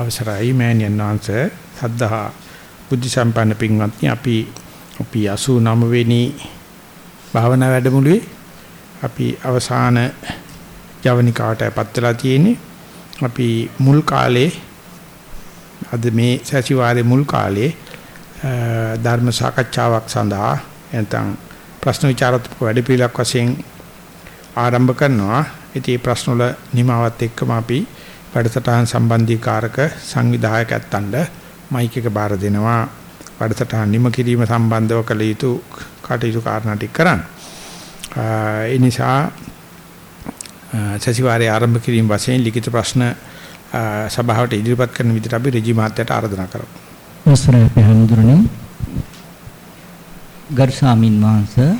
අවසරයි මෑණියන් වහන්සේ සද්ධා බුද්ධ සම්පන්න පින්වත්නි අපි අපි 89 වෙනි භාවනා වැඩමුළුවේ අපි අවසාන ජවනිකාටපත් වෙලා තියෙන්නේ අපි මුල් කාලේ අද මේ සතිವಾರයේ මුල් කාලේ ධර්ම සාකච්ඡාවක් සඳහා නැත්නම් ප්‍රශ්න විචාරාත්මක වැඩපිළිවෙලක් වශයෙන් ආරම්භ කරනවා. ඉතින් ප්‍රශ්න වල නිමාවත් එක්කම අපි වැඩසටහන් සම්බන්ධීකාරක සංවිධායකයන්ට මයික් එක බාර දෙනවා. වැඩසටහන් නිම කිරීම සම්බන්ධව කළ යුතු කටයුතු කාරණා ටික කරන්න. ඒ නිසා සතිವಾರයේ ආරම්භ කිරීම වශයෙන් ලිඛිත ප්‍රශ්න සභාවට ඉදිරිපත් කරන විදිහට අපි රජි මහත්තයාට ආරාධනා කරමු. අවසරයි පහඳුරන්නේ. ගරු ස්වාමින් වහන්සේ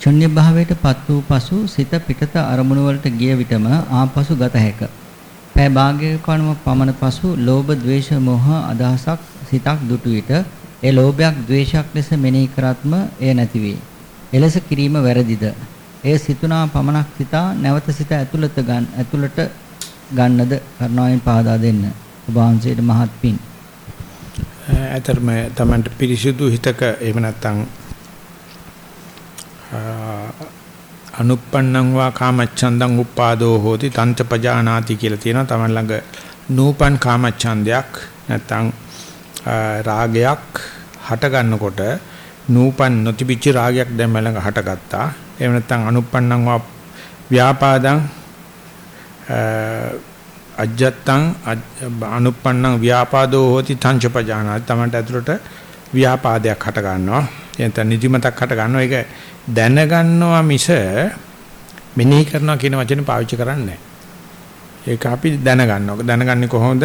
ශුන්‍ය භාවයට පත් වූ පසු සිත පිටත අරමුණු වලට ගිය විටම ආපසු ගත හැක. පෑ භාගයක කණම පමණ පසු ලෝභ, ද්වේෂ, මෝහ අදහසක් සිතක් දුටු විට ඒ ලෝභයක්, ද්වේෂයක් ලෙස මෙනෙහි කරත්ම එය නැති වේ. එලෙස කිරීම වැරදිද? එය සිතුනා පමණක් සිතා නැවත සිත ඇතුළත ගන්න ඇතුළට ගන්නද කරුණාවෙන් පහදා දෙන්න. ඔබ වහන්සේට මහත් පිං. ඇතරම තමන්ට පිරිසිදු හිතක එහෙම නැත්නම් අනුප්පන්නං වා කාමච්ඡන්දං උප්පාදෝ හෝති තන්ත පජානාති කියලා තියෙනවා. තමන් ළඟ නූපන් කාමච්ඡන්දයක් නැත්නම් රාගයක් හට ගන්නකොට නූපන් නොතිබිච්ච රාගයක් දැන් මලඟ හටගත්තා. එහෙම නැත්නම් අනුප්පන්නං වා ව්‍යාපාදං අජත්තං අනුප්පන්නං ව්‍යාපාදෝ හෝති තංච පජානාති. තමන්ට ඇතුළට ව්‍යාපාදයක් හට ගන්නවා. එතන නිදිමතක් හට ගන්නවා ඒක දැනගන්නවා මිස මෙනෙහි කරනවා කියන වචනේ පාවිච්චි කරන්නේ ඒක අපි දැනගන්නවා දැනගන්නේ කොහොමද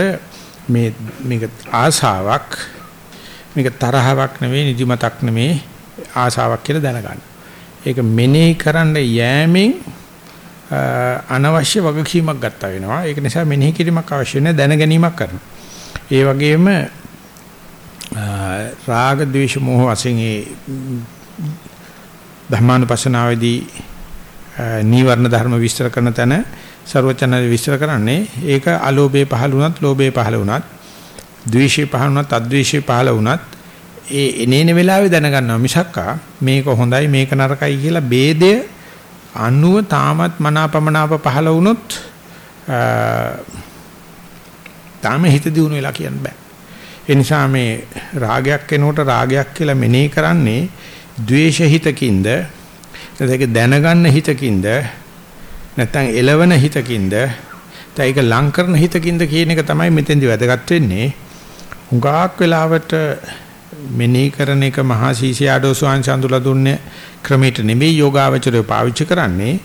මේ මේක ආසාවක් මේක තරහවක් නෙවෙයි නිදිමතක් නෙවෙයි ආසාවක් කියලා දැනගන්න. ඒක මෙනෙහි කරන්න යෑමෙන් අනවශ්‍ය වගකීමක් ගත්තා වෙනවා. ඒක නිසා මෙනෙහි කිරීමක් අවශ්‍ය නැහැ දැන ගැනීමක් කරනවා. ඒ වගේම රාග ద్వේෂ මෝහ වශයෙන් ඒ ධර්මානුපස්සනාවේදී නීවරණ ධර්ම විස්තර කරන තැන ਸਰවචන විස්තර කරන්නේ. ඒක අලෝභයේ පහළ වුණත් ලෝභයේ පහළ වුණත් ද්වේෂයේ පහළ වුණත් අද්වේෂයේ පහළ වුණත් ඒ එනේන වෙලාවේ දැනගන්නවා මිසක්කා මේක හොඳයි මේක නරකයි කියලා ભેදය අනුව තාමත් මනාපමනාප පහළ වුණොත් තාම හිත දියුණු වෙලා කියන්න බෑ. ඒ නිසා මේ රාගයක් එනකොට රාගයක් කියලා මෙනෙහි කරන්නේ ද්වේෂ හිතකින්ද නැත්නම් දැනගන්න හිතකින්ද නැත්නම් එළවන හිතකින්ද ඒක ලං කරන හිතකින්ද කියන එක තමයි මෙතෙන්දි වැදගත් වෙන්නේ. හුඟක් වෙලාවට මෙනෙහි කරන එක මහා සීසියාඩෝ ස්වාංශ අඳුලා දුන්නේ ක්‍රමයට නෙමෙයි යෝගාවචරය පාවිච්චි කරන්නේ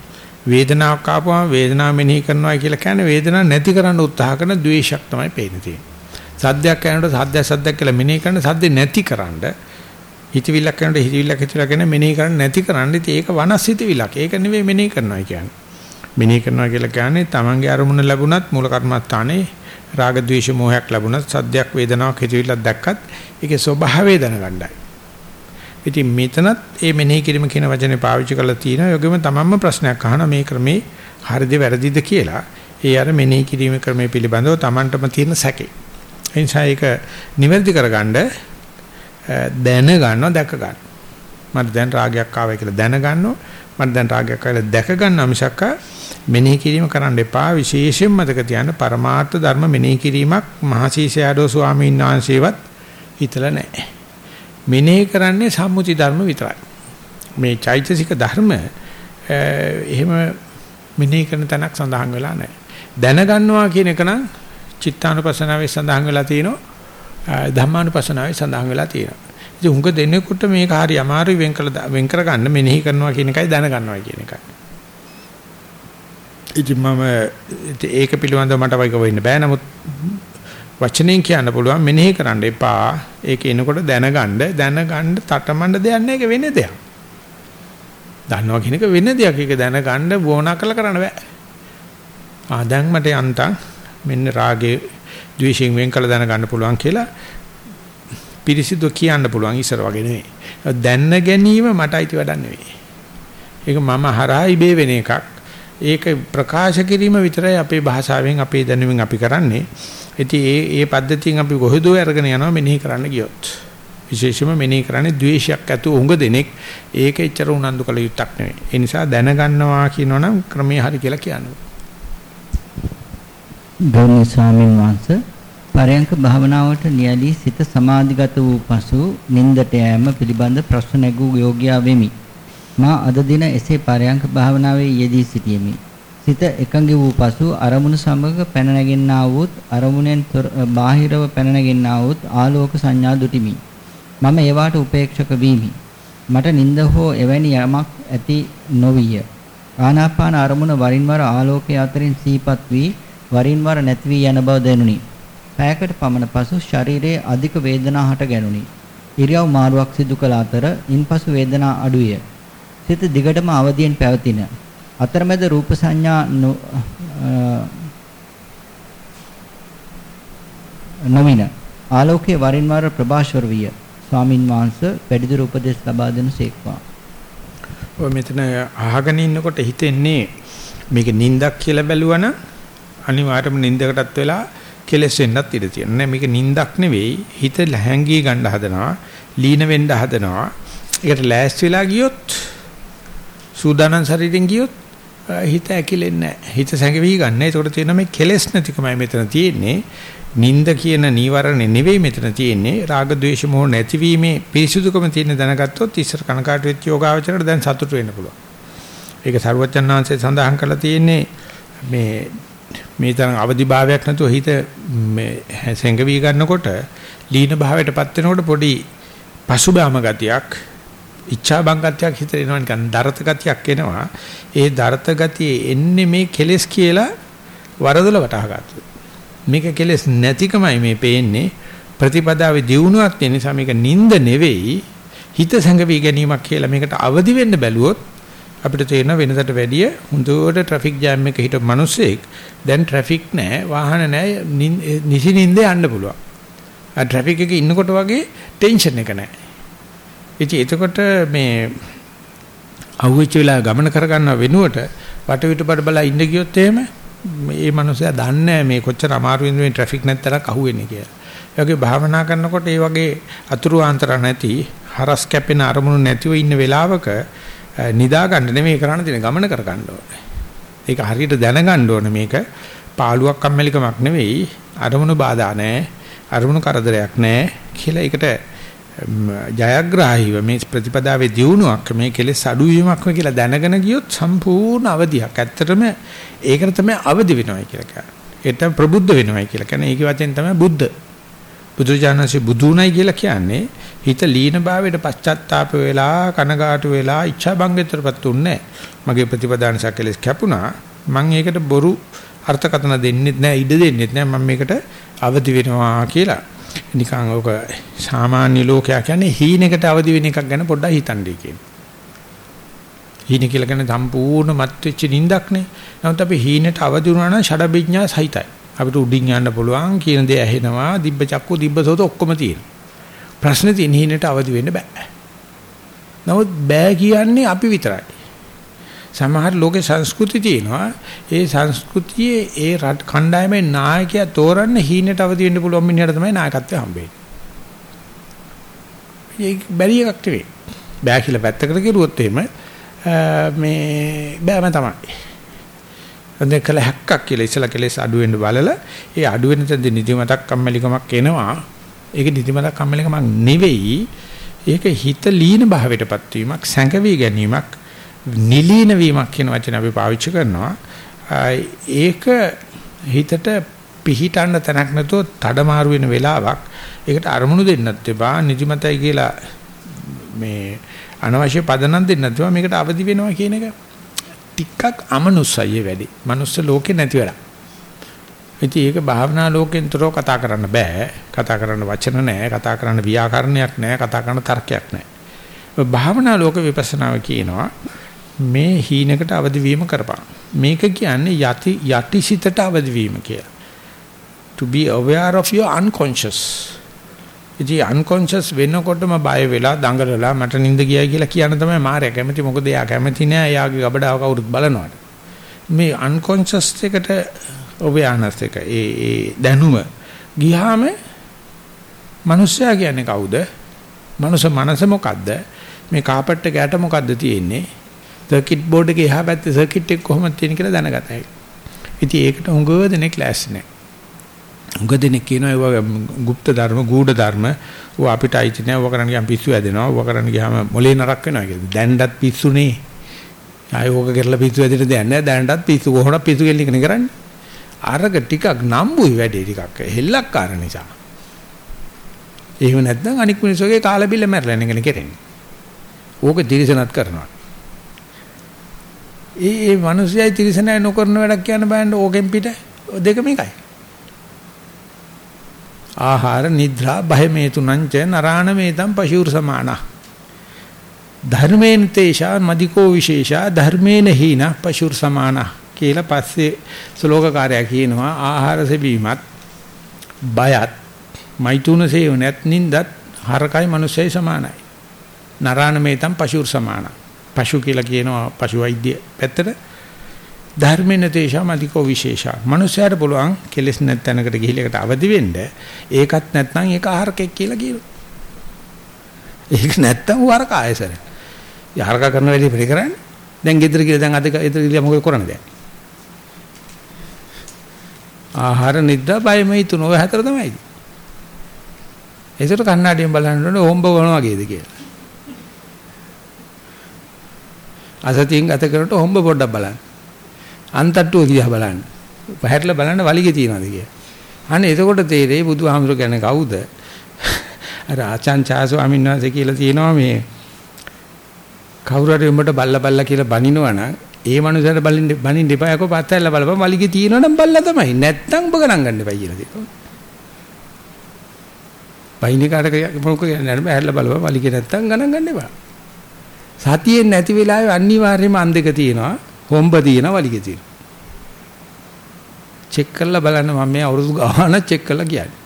වේදනාවක් ආපුවම වේදනාව මෙනෙහි කරනවා කියලා කියන්නේ වේදනාව නැති කරන්න උත්සාහ කරන ද්වේෂයක් තමයි පේන්නේ. සද්දයක් කරනකොට සද්දයක් සද්දයක් කියලා මෙනෙහි කරන සද්ද නැතිකරන්න හිතවිල්ලක් කරනකොට හිතවිල්ලක් හිතලා කියන මෙනෙහි කරන්න නැතිකරන්න ඉතින් ඒක වනස් හිතවිල්ලක්. ඒක නෙවෙයි මෙනෙහි කරනවා කියන්නේ. මෙනෙහි කරනවා කියලා කියන්නේ තමන්ගේ අරමුණ ලැබුණත් මූල කර්මස්ථානේ රාග ద్వේෂ මොහයක් ලැබුණත් සද්දයක් වේදනාවක් හිතවිල්ලක් දැක්කත් ඒකේ ස්වභාවය දැනගන්නයි. ඉතින් මෙතනත් මේ මෙනෙහි කිරීම කියන වචනේ පාවිච්චි කරලා තියෙනවා. යෝගෙම තමන්ම ප්‍රශ්නයක් අහන මේ ක්‍රමේ හරිද වැරදිද කියලා. ඒ අර මෙනෙහි කිරීම ක්‍රමයේ පිළිබඳව තමන්ටම තියෙන සැකේ. ඒ නිසා ඒක නිවැරදි කරගන්න දැන ගන්නවා දැක ගන්න. මට දැන් රාගයක් ආවයි කියලා දැන ගන්නවා. මට දැන් රාගයක් ආවයි දැක ගන්නවා මිසක් මෙනෙහි කිරීම කරන්න එපා. විශේෂයෙන් මතක තියාගන්න පරමාර්ථ ධර්ම මෙනෙහි කිරීමක් මහසීසයාඩෝ ස්වාමීන් වහන්සේවත් හිතලා නැහැ. මෙනෙහි කරන්නේ සම්මුති ධර්ම විතරයි. මේ චෛතසික ධර්ම එහෙම මෙනෙහි කරන තැනක් සඳහන් වෙලා නැහැ. දැනගන්නවා කියන එක නම් චිත්තානුපස්සනාවේ සඳහන් වෙලා තියෙනවා ධම්මානුපස්සනාවේ සඳහන් වෙලා තියෙනවා. ඉතින් උඟ දෙනෙකුට මේක හරි අමාරුයි වෙන් කළ වෙන් කර ගන්න මෙනෙහි කරනවා කියන එකයි දැනගන්නවා කියන එකයි. ඉතින් මම ඒක පිළිබඳව මට වයික වෙන්න බෑ නමුත් වචනෙන් කියන්න පුළුවන් මෙනෙහි කරන්න එපා. ඒක එනකොට දැනගන්න දැනගන්න තටමඬ දෙයක් නෑ ඒක වෙන දෙයක්. දන්නවා කියන එක වෙන දෙයක්. ඒක දැනගන්න වෝනා කළ කරන්න බෑ. ආ දැන් මට යන්තම් මෙන්න රාගේ ද්වේෂයෙන් වෙන් කළ දැනගන්න පුළුවන් කියලා පිරිසිදු කියන්න පුළුවන් ඉස්සර වගේ නෙවෙයි. දැන්න ගැනීම මට අයිති වැඩක් නෙවෙයි. ඒක මම හරහා ඉබේ වෙන එකක්. ඒක ප්‍රකාශ කිරීම විතරයි අපේ භාෂාවෙන් අපේ දැනුමින් අපි කරන්නේ. ඉතින් ඒ ඒ පද්ධතියෙන් අපි කොහෙදෝ අරගෙන යනවා මෙනෙහි කරන්න ගියොත්. විශේෂයෙන්ම මෙනෙහි කරන්නේ ද්වේෂයක් ඇතුව උඟ දෙනෙක් ඒක එච්චර උනන්දු කළ යුත්තක් නෙවෙයි. ඒ නිසා දැනගන්නවා කියනවනම් ක්‍රමයේ හරි කියලා කියනවා. ගෞරවනීය ස්වාමින් වහන්සේ පරයන්ක භාවනාවට නියැලී සිත සමාධිගත වූ පසු නින්දට යෑම පිළිබඳ ප්‍රශ්න නැගූ යෝග්‍යා වෙමි. මා අද දින එසේ පරයන්ක භාවනාවේ යෙදී සිටියෙමි. සිත එකඟ වූ පසු අරමුණු සමග පැන නැගෙන්නා වූත් අරමුණෙන් බාහිරව පැන නැගෙන්නා වූත් ආලෝක සංඥා දුටිමි. මම ඒවාට උපේක්ෂක වීමි. මට නිନ୍ଦ හෝ එවැනි යමක් ඇති නොවිය. ආනාපාන අරමුණ වරින් වර ආලෝකයේ අතරින් සීපත් වී වරින් වර නැති වී යන බව දැනුනි. පැයකට පමණ පසු ශරීරයේ අධික වේදනා හට ගැනුනි. ඉරියව් මාරුවක් සිදු කළ අතර ඉන්පසු වේදනා අඩුවිය. සිත දිගටම අවදියෙන් පැවතින. අතරමැද රූප සංඥා නොවින. ආලෝකයේ වරින් වර ප්‍රභාෂවර විය. ස්වාමින් වහන්සේ වැඩිදුර උපදෙස් ලබා දෙනු සේක්වා. ඔය මෙතන අහගෙන ඉන්නකොට හිතෙන්නේ මේක නින්දක් කියලා බැලුවනම් අනිවාර්යයෙන්ම නිින්දකටත් වෙලා කෙලස් වෙන්නත් ඉඩ තියෙනවා. නෑ මේක නිින්දක් නෙවෙයි. හිත ලැහැංගී ගන්න හදනවා, ලීන වෙන්න හදනවා. ඒකට ලෑස්ති වෙලා ගියොත් සූදානම් ශරීරෙන් ගියොත් හිත ඇකිලෙන්නේ නෑ. හිත සැඟවි ගන්න. ඒකට තියෙන මේ කෙලස් නැතිකමයි මෙතන තියෙන්නේ. නිින්ද කියන නීවරණේ නෙවෙයි මෙතන තියෙන්නේ. රාග ద్వේෂ මොහ නැතිවීමේ පිරිසුදුකම තියෙන දැනගත්තොත් ඉස්සර කනකාට වෙච්ච යෝගාවචරයට දැන් සතුට වෙන්න පුළුවන්. ඒක සරුවචන් ආංශය සඳහන් කරලා තියෙන්නේ මේ මේ තරම් අවදිභාවයක් නැතුව හිත මේ සැඟවි ගන්නකොට ලීන භාවයටපත් වෙනකොට පොඩි පසුබෑම ගතියක් ඉච්ඡා බංගත්වයක් හිතේ එනවා නිකන් දරත ගතියක් එනවා. ඒ දරත ගතිය එන්නේ මේ කෙලෙස් කියලා වරදොල වටහා ගන්නවා. මේක කෙලස් නැතිකමයි මේ පේන්නේ ප්‍රතිපදාවේ දියුණුවක් තියෙන නිසා මේක නිନ୍ଦ නෙවෙයි හිත සංගවි ගැනීමක් කියලා මේකට අවදි වෙන්න බැලුවොත් අපිට තේරෙන වෙනදට වැඩිය හොඳට ට්‍රැෆික් ජෑම් එකක හිටපු මිනිස්සෙක් දැන් ට්‍රැෆික් නැහැ වාහන නැහැ නිසි නිින්දේ යන්න පුළුවන්. ආ ට්‍රැෆික් එකේ ඉන්නකොට වගේ ටෙන්ෂන් එක නැහැ. ඉතින් එතකොට මේ අහුවෙච්ච වෙලාව ගමන කරගන්න වෙනුවට වටවිට බඩ බලා ඉන්න ගියොත් එහෙම මේ මනුස්සයා දන්නේ මේ කොච්චර අමාරුවෙන්ද මේ ට්‍රැෆික් නැත්තරක් අහුවෙන්නේ කියලා. ඒ වගේ භාවනා කරනකොට ඒ වගේ අතුරු ආන්තර නැති හරස් කැපෙන අරමුණු නැතිව ඉන්න වෙලාවක නිදා ගන්න නෙමෙයි කරන්න තියෙන ගමන කර ගන්න ඕනේ. ඒක හරියට දැනගන්න ඕනේ මේක පාළුවක් කම්මැලිකමක් නෙවෙයි අරමුණු බාධා නැහැ අරමුණු කරදරයක් නැහැ කියලා ඒකට ජයග්‍රාහීව මේ ප්‍රතිපදාවේ දියුණුවක් මේ කෙලෙස් අඩුවීමක් කියලා දැනගෙන ගියොත් සම්පූර්ණ අවදියක්. ඇත්තටම ඒකට තමයි අවදි වෙනවයි කියලා කියන්නේ. ඒකට ප්‍රබුද්ධ වෙනවයි කියලා කියන්නේ. ඒකේ වචෙන් තමයි බුද්ධ. බුදුජානසී බුදුුණයි කියලා කියන්නේ හිත ලීන භාවයට පශ්චාත්තාප වෙලා කනගාටු වෙලා ඉච්ඡා බංගෙතරපත් උන්නේ මගේ ප්‍රතිපදාන සකලස් කැපුණා. මම ඒකට බොරු අර්ථකථන දෙන්නෙත් නෑ ඉඩ දෙන්නෙත් නෑ මම මේකට අවදි වෙනවා කියලා. නිකන් ඔක සාමාන්‍ය ලෝකයා කියන්නේ හීනෙකට අවදි වෙන එකක් ගැන පොඩ්ඩක් හිතන්නේ කියන්නේ. හීන කියලා කියන්නේ සම්පූර්ණ මත් වෙච්ච නිින්දක්නේ. නමුත් අපි හීනට අවදි වුණා නම් ෂඩබිඥා සහිතයි. අපිට උඩින් යන්න පුළුවන් කියන දේ ඇහෙනවා, දිබ්බ චක්කු දිබ්බසෝත ඔක්කොම තියෙනවා. ප්‍රශ්නේ තියෙන හීනට අවදි වෙන්න බෑ. නමුත් බෑ කියන්නේ අපි විතරයි. සමහර ලෝකේ සංස්කෘති තියෙනවා. ඒ සංස්කෘතියේ ඒ රට කණ්ඩායමේ නායකයා තෝරන්න හීනට අවදි වෙන්න පුළුවන් මිනිහට තමයි නායකත්වය හම්බෙන්නේ. ඒක බැරි එකක් නෙවෙයි. බෑ කියලා පැත්තකට ගිරුවොත් එහෙම මේ බෑම තමයි. අද කළ හැක්කක් කියලා ඉස්සලා කෙලෙස් අඩු වෙන්න බලලා ඒ අඩු වෙන තැනදී නිදිමතක් කම්මැලිකමක් එනවා. ඒක නිදිමතක් කම්මැලිකමක් නෙවෙයි. ඒක හිත ලීන භාවයටපත් වීමක්, සැඟවි ගැනීමක්, නිලීන වීමක් කියන වචන අපි පාවිච්චි කරනවා. ඒක හිතට පිහිටන්න තැනක් නැතුව තඩමාරු වෙන වෙලාවක් ඒකට අරමුණු දෙන්නත් එපා නිදිමතයි කියලා මේ අනවශ්‍ය පදනම් දෙන්න නැතුව මේකට අවදි වෙනවා කියන එක ටිකක් අමනුස්සයි වැඩි. මනුස්ස ලෝකේ නැති වෙලා. ඉතින් ඒක භාවනා ලෝකෙන් තොරව කතා කරන්න බෑ. කතා කරන්න වචන නැහැ, කතා කරන්න ව්‍යාකරණයක් නැහැ, කතා කරන්න තර්කයක් නැහැ. භාවනා ලෝක විපස්සනාව කියනවා මේ හීනකට අවදි වීම කරපන්. මේක කියන්නේ යටි යටිසිතට අවදි වීම කියලා. to be aware of your unconscious ඉතින් අන්කොන්ෂස් වෙනකොටම බය වෙලා දඟලලා මට නිින්ද ගියයි කියලා කියන තමයි මාරය කැමති මොකද එයා කැමති නෑ එයාගේ ගබඩාව කවුරුත් බලනවාට මේ unconscious එකට awareness එක ඒ ඒ දැනුම ගියාම මිනිස්සයා කියන්නේ කවුද? මනුස්ස මනස මොකද්ද? මේ කාපට් එක යට මොකද්ද තියෙන්නේ? සර්කිට් බෝඩ් එකේ එහා පැත්තේ සර්කිට් එක කොහොමද තියෙන්නේ කියලා දැනගත හැකියි. ඉතින් ඒකට උඟව දෙනෙක් ලෑස්ති නැහැ. උඟ දෙනෙක් කියනවා ඒවා গুপ্ত ධර්ම, ගූඪ ධර්ම. ඌ අපිට අයිති නැහැ. ඌව කරන්න ගියාම පිස්සු ඇදෙනවා. ඌව කරන්න ගියාම මොලේ නරක් වෙනවා කියලා. දැන්ඩත් පිස්සුනේ. ආය ඕක කරලා පිස්සු ඇදෙන්න දෙයක් නැහැ. දැන්ඩත් පිස්සු කොහොමද පිස්සු කෙල්ල ඉගෙන කරන්නේ? අරක ටිකක් නම්බුයි වැඩේ ටිකක්. හෙල්ලක්කාර නිසා. එහෙම නැත්නම් අනික් මිනිස්සුගේ කාලා බිල්ල මැරලා නෙගෙන කෙරෙන්නේ. ඕක තිරසනත් කරනවා. ඒ ඒ මිනිස්සයයි තිරසනයි නොකරන වැඩක් කියන්න බෑනේ ඕකෙන් පිට දෙකම එකයි. ආහාර නිද්‍රා භය මේ තුනංච නරාණ මේතම් පශුර් සමානා. ධර්මේන තේෂා මදිකෝ විශේෂා ධර්මේන හීන පශුර් සමානා කියලා පස්සේ ශ්ලෝකකාරයා කියනවා ආහාර සෙබීමත් බයත් මෛතුන සේවනත් නින්දත් හරකයි මිනිස්සයි සමානයි. නරාණ මේතම් පශුර් සමානා. පශු කියලා කියනවා පශු වෛද්‍ය පැත්තට ධර්මෙන තේෂා මදිකෝ විශේෂා. මනුස්සයාට පුළුවන් කෙලස් නැත්නම්කට ගිහිල්ලා ඒකට අවදි වෙන්න. ඒකත් නැත්නම් ඒක ආහාරකෙක් කියලා කියනවා. ඒක නැත්තම් වරක ආයසර. යහරක කරන වැඩි පිළි කරන්නේ. දැන් ගෙදර කියලා දැන් අද ගෙදර කියලා මොකද කරන්නේ දැන්? ආහාර නිද්‍රා බයමයි තුන ඔය හතර තමයි. ඒසට කන්නාඩියෙන් බලන්න ඕනේ ඕම්බ වන වගේද කියලා. අසතියෙන් ගත කරනකොට හොම්බ පොඩ්ඩක් බලන්න. අන්තට්ටුව දිහා බලන්න. පැහැරලා බලන්න වලිගේ තියනවාද කියලා. අනේ එතකොට තේරෙයි බුදුහාමුදුර කියන්නේ කවුද? අර ආචාන් චා ස්වාමීන් වහන්සේ කියලා තියෙනවා මේ කවුරු හරි උඹට බල්ල බල්ල කියලා බනිනවා නම් ඒ මනුස්සයාට බලින්න බනින්න එපා යකෝ පස්සෙල්ල බලපන් වලිගේ තියෙනවා නම් බල්ල තමයි. නැත්තම් ඔබ ගණන් ගන්න එපා කියලා තියෙනවා. බයිනේ කාට මොකද කියන්නේ නෑ හැල්ල බලපන් වලිගේ නැත්තම් ගණන් ගන්න එපා. සතියෙන් නැති වෙලාවේ අනිවාර්යයෙන්ම අන් දෙක තියෙනවා. හොම්බ තියෙනවා වලිගේ තියෙනවා. චෙක් කරලා බලන්න මම මේ අවුරුදු ගාන චෙක් කරලා කියන්නේ.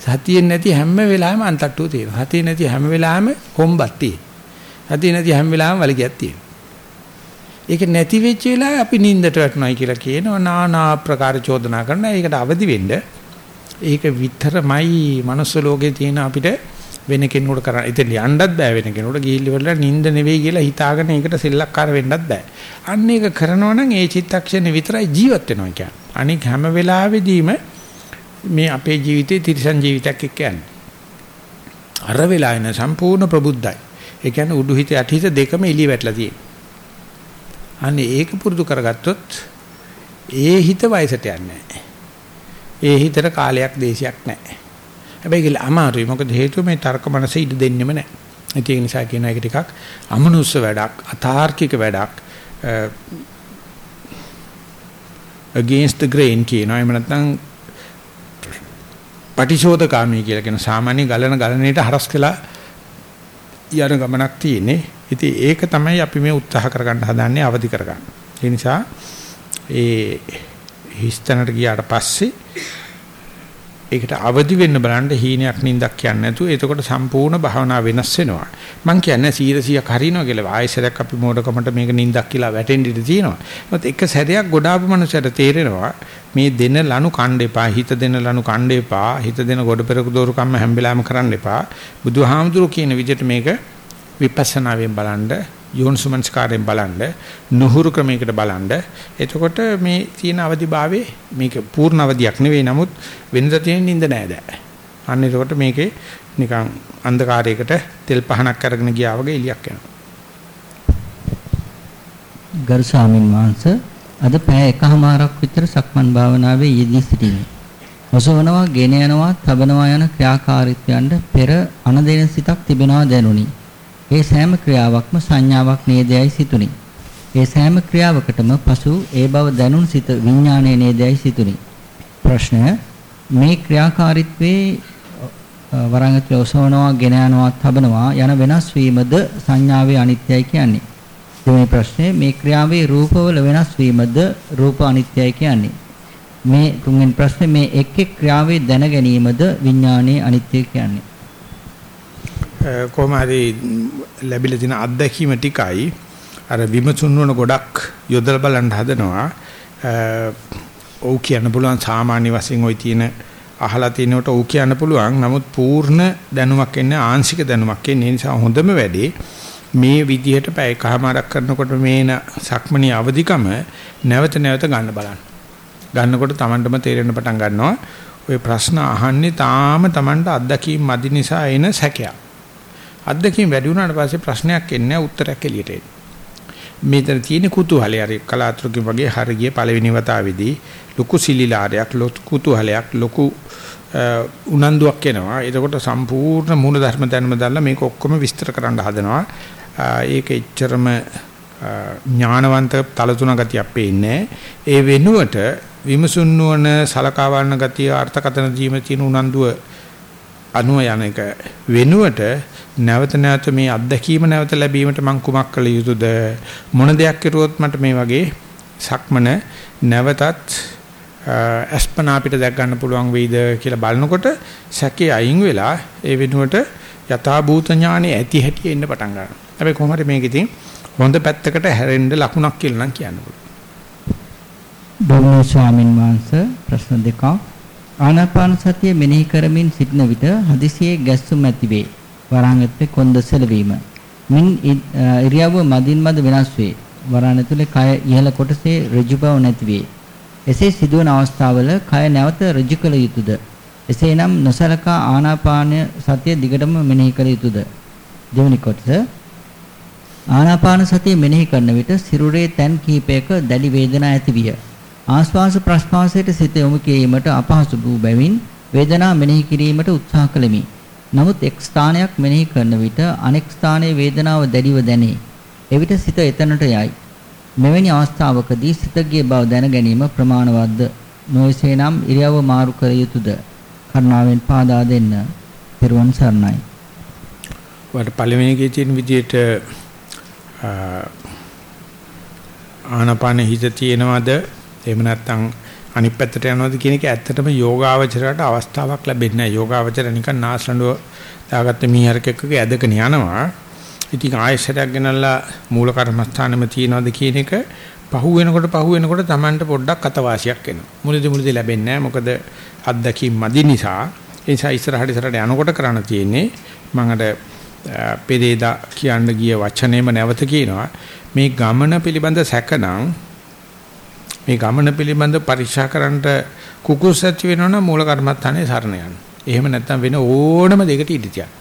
සතියෙන් නැති හැම වෙලාවෙම අන්තට්ටුව තියෙනවා. සතිය නැති හැම වෙලාවෙම හොම්බක් තියෙනවා. සතිය නැති හැම වෙලාවෙම වලිගයක් තියෙනවා. ඒක නැති වෙච්ච වෙලාවේ අපි නිින්දට වැටුණයි කියලා කියනවා নানা ආකාර චෝදනා කරනවා. ඒකට අවදි වෙන්න ඒක විතරමයි manuss ලෝකේ තියෙන අපිට වෙන කෙනෙකුට කරන්න. ඉතින් යන්නත් බෑ වෙන කෙනෙකුට ගිහිල්ලි වල නිින්ද නෙවෙයි කියලා හිතාගෙන ඒකට සෙල්ලක්කාර වෙන්නත් බෑ. අන්න ඒක කරනවා නම් ඒ චිත්තක්ෂණේ විතරයි ජීවත් වෙනවා කියන්නේ. අනික හැම වෙලාවෙදීම මේ අපේ ජීවිතේ තිරිසන් ජීවිතයක් එක්ක යන්නේ. අර වෙලාවෙන සම්පූර්ණ ප්‍රබුද්ධයි. ඒ කියන්නේ උඩු හිත යටි හිත දෙකම එළිය වැටලා තියෙනවා. අනේ ඒක පුරුදු කරගත්තොත් ඒ හිත වයසට යන්නේ ඒ හිතට කාලයක් දේශයක් නැහැ. හැබැයි ඒක අමාරුයි. මොකද හේතුව මේ තර්ක මනස ඉඩ දෙන්නෙම නැහැ. ඒක නිසා කියන එක ටිකක් අමනුස්ස වැඩක්, අතාර්කික වැඩක්. against the grain කියනවා. එහෙම නැත්නම් පටිශෝධකාමී කියලා කියන සාමාන්‍ය ගලන ගලණයට හරස් කළා යන ගමනක් තියෙන්නේ. ඉතින් ඒක තමයි අපි මේ උත්සාහ කරගන්න හදන්නේ අවදි කරගන්න. ඒ නිසා ඒ හිස්තැනට ගියාට පස්සේ ඒකට අවදි වෙන්න බලන්න හීනයක් නින්දක් කියන්නේ නැතුව එතකොට සම්පූර්ණ භාවනාව වෙනස් වෙනවා. මම කියන්නේ 100ක් හරිනවා කියලා ආයෙසරයක් අපි මෝඩකමට මේක නින්දක් කියලා වැටෙන්න ඉඩ තියෙනවා. මොකද එක සැරයක් ගොඩාපු මනුස්සයට තේරෙනවා මේ දෙන ලනු කණ්ඩ එපා, හිත දෙන ලනු කණ්ඩ එපා, හිත දෙන ගොඩ පෙරක දෝරු කම්ම හැම වෙලාවෙම කරන්න එපා. බුදුහාමුදුරු කියන විදිහට මේක විපස්සනාවෙන් බලන්න යෝනිසමංස්කාරයෙන් බලන්න නුහුරු ක්‍රමයකට බලන්න එතකොට මේ තියෙන අවදිභාවයේ මේක පූර්ණ අවදියක් නෙවෙයි නමුත් වෙනද තියෙන නිඳ නෑ දැ. අන්න එතකොට මේකේ නිකන් අන්ධකාරයකට තෙල් පහනක් අරගෙන ගියා වගේ එලියක් යනවා. ගරු ස්වාමින් වහන්සේ අද පැය එකහමාරක් විතර සක්මන් භාවනාවේ යෙදී සිටිනේ. ඔසවනවා, ගෙන යනවා, තබනවා යන ක්‍රියාකාරීත්වයන්ට පෙර අනදෙන සිතක් තිබෙනවා දැනුනි. ඒ සෑම ක්‍රියාවක්ම සංඥාවක් නේදයයි සිතුනි. ඒ සෑම ක්‍රියාවකටම පසු ඒ බව දැනුන් සිත විඥානයේ නේදයයි සිතුනි. ප්‍රශ්නය මේ ක්‍රියාකාරීත්වයේ වරංගත් ඔසවනවා, ගෙන යනවා, තබනවා යන වෙනස් වීමද සංඥාවේ අනිත්‍යයි කියන්නේ. දෙවෙනි ප්‍රශ්නේ මේ ක්‍රියාවේ රූපවල වෙනස් වීමද රූප අනිත්‍යයි කියන්නේ. මේ තුන්වෙනි ප්‍රශ්නේ මේ එක් එක් ක්‍රියාවේ දැන ගැනීමද විඥානයේ අනිත්‍ය කියන්නේ. කොහොම හරි ලැබිලා තියෙන අත්දැකීම ටිකයි අර විමසුන්වන ගොඩක් යොදලා බලන්න හදනවා. ඔව් කියන්න පුළුවන් සාමාන්‍ය වශයෙන් ওই තියෙන අහලා තිනකොට ඔව් කියන්න පුළුවන්. නමුත් පූර්ණ දැනුමක් එන්නේ ආංශික දැනුමක් එන්නේ. නිසා හොඳම වැඩේ මේ විදිහට පැය කහමාරක් කරනකොට මේන සක්මණේ අවදිකම නැවත නැවත ගන්න බලන්න. ගන්නකොට Tamanටම තේරෙන්න පටන් ගන්නවා. ওই ප්‍රශ්න අහන්නේ තාම Tamanට අත්දැකීම් මදි නිසා එන සැකයක්. අත්දැකීම් වැඩි වුණාට පස්සේ ප්‍රශ්නයක් එන්නේ උත්තරයක් එළියට එන්නේ. මෙතන තියෙන කුතුහලය හරි කලාතුරකින් වගේ හරිය පළවෙනි වතාවේදී ලොකු සිලිලාරයක් ලොකු කුතුහලයක් ලොකු උනන්දුවක් එනවා. එතකොට සම්පූර්ණ මූල ධර්ම දැනුම දාලා මේක ඔක්කොම විස්තර කරන්න හදනවා. ඒක එච්චරම ඥානවන්ත තලතුණ ගතියක් පේන්නේ. ඒ වෙනුවට විමසුන් නුවණ සලකා බලන ගතිය අර්ථකථන දීම තියෙන උනන්දුව අනුව යන එක වෙනුවට නැවත නැවත මේ අත්දැකීම නැවත ලැබීමට මං කුමක් කළ යුතුද මොන දෙයක් කරුවොත් මට මේ වගේ සක්මන නැවතත් අස්පනා අපිට දැක් ගන්න පුළුවන් වෙයිද කියලා බලනකොට සැකේ අයින් වෙලා ඒ වෙනුවට යථා භූත ඥානෙ ඇති හැටි එන්න පටන් ගන්නවා. හැබැයි කොහොම හරි මේක ඉතින් හොඳ පැත්තකට හැරෙන්න ලකුණක් කියලා නම් කියන්න පුළුවන්. බොහොම ස්වාමින් වහන්සේ ප්‍රශ්න දෙකක් ආනාපාන සතිය මෙනෙහි කරමින් සිටින විට හදිසියේ ගැස්සුම් ඇතිවේ. වරහන් ඇත්තේ කොන්ද සෙලවීම. මින් ඉරියව්ව මදින් මද වෙනස් වේ. වරහන් ඇතුලේ කය ඉහළ කොටසේ ඍජු බව නැති වේ. එසේ සිදුවන අවස්ථාවල කය නැවත ඍජු කළ යුතුයද? එසේනම් නොසලකා ආනාපාන සතිය දිගටම මෙනෙහි කළ යුතුයද? දෙවෙනි කොටස ආනාපාන සතිය මෙනෙහි කරන විට සිරුරේ තැන් කිහිපයක දැඩි වේදනා ඇතිවිය. ආස්වාස ප්‍රස්වාසයට සිත යොමු කිරීමට අපහසු වූ බැවින් වේදනා මෙනෙහි කිරීමට උත්සාහ කළෙමි. නමුත් එක් ස්ථානයක් මෙනෙහි කරන විට අනෙක් ස්ථානයේ වේදනාව දැඩිව දැනේ. එවිට සිත එතනට යයි. මෙවැනි අවස්ථාවකදී සිතගේ බව දැන ගැනීම ප්‍රමාණවත්ද? නොයසේනම් ඉරියව්ව මාරු කර යුතුයද? කරුණාවෙන් පාදා දෙන්න. පෙරවන් සරණයි. වට පළවෙනි එකේ තියෙන විදිහට ආනපාන හිත තියෙනවද එහෙම නැත්නම් අනිත් පැත්තට යනවද කියන එක ඇත්තටම යෝගාවචරයට අවස්ථාවක් ලැබෙන්නේ නැහැ. යෝගාවචර නිකන් නාස්ලඬුව දාගත්ත මීහරකෙක්ක ඇදගෙන යනවා. ඉතින් ආයෙසරයක් ගෙනල්ලා මූල කර්මස්ථානෙම තියනවද කියන එක පහු වෙනකොට පහු වෙනකොට Tamanට පොඩ්ඩක් අතවාසියක් එනවා. මුලදී මුලදී ලැබෙන්නේ නැහැ. මොකද අත්දැකීම් මදි නිසා. ඒ නිසා ඉස්සරහට ඉස්සරහට යනකොට කරන්න තියෙන්නේ මම අර පෙරේදා කියන්න ගිය වචනේම නැවත කියනවා. මේ ගමන පිළිබඳ සැකනම් මේ ගමන පිළිබඳ පරීක්ෂා කරන්නට කුකුස් ඇති වෙනවනම් මූල කර්මත්තානේ සරණ යන්න. එහෙම නැත්නම් වෙන ඕනම දෙයකට ඉඳ තියන්න.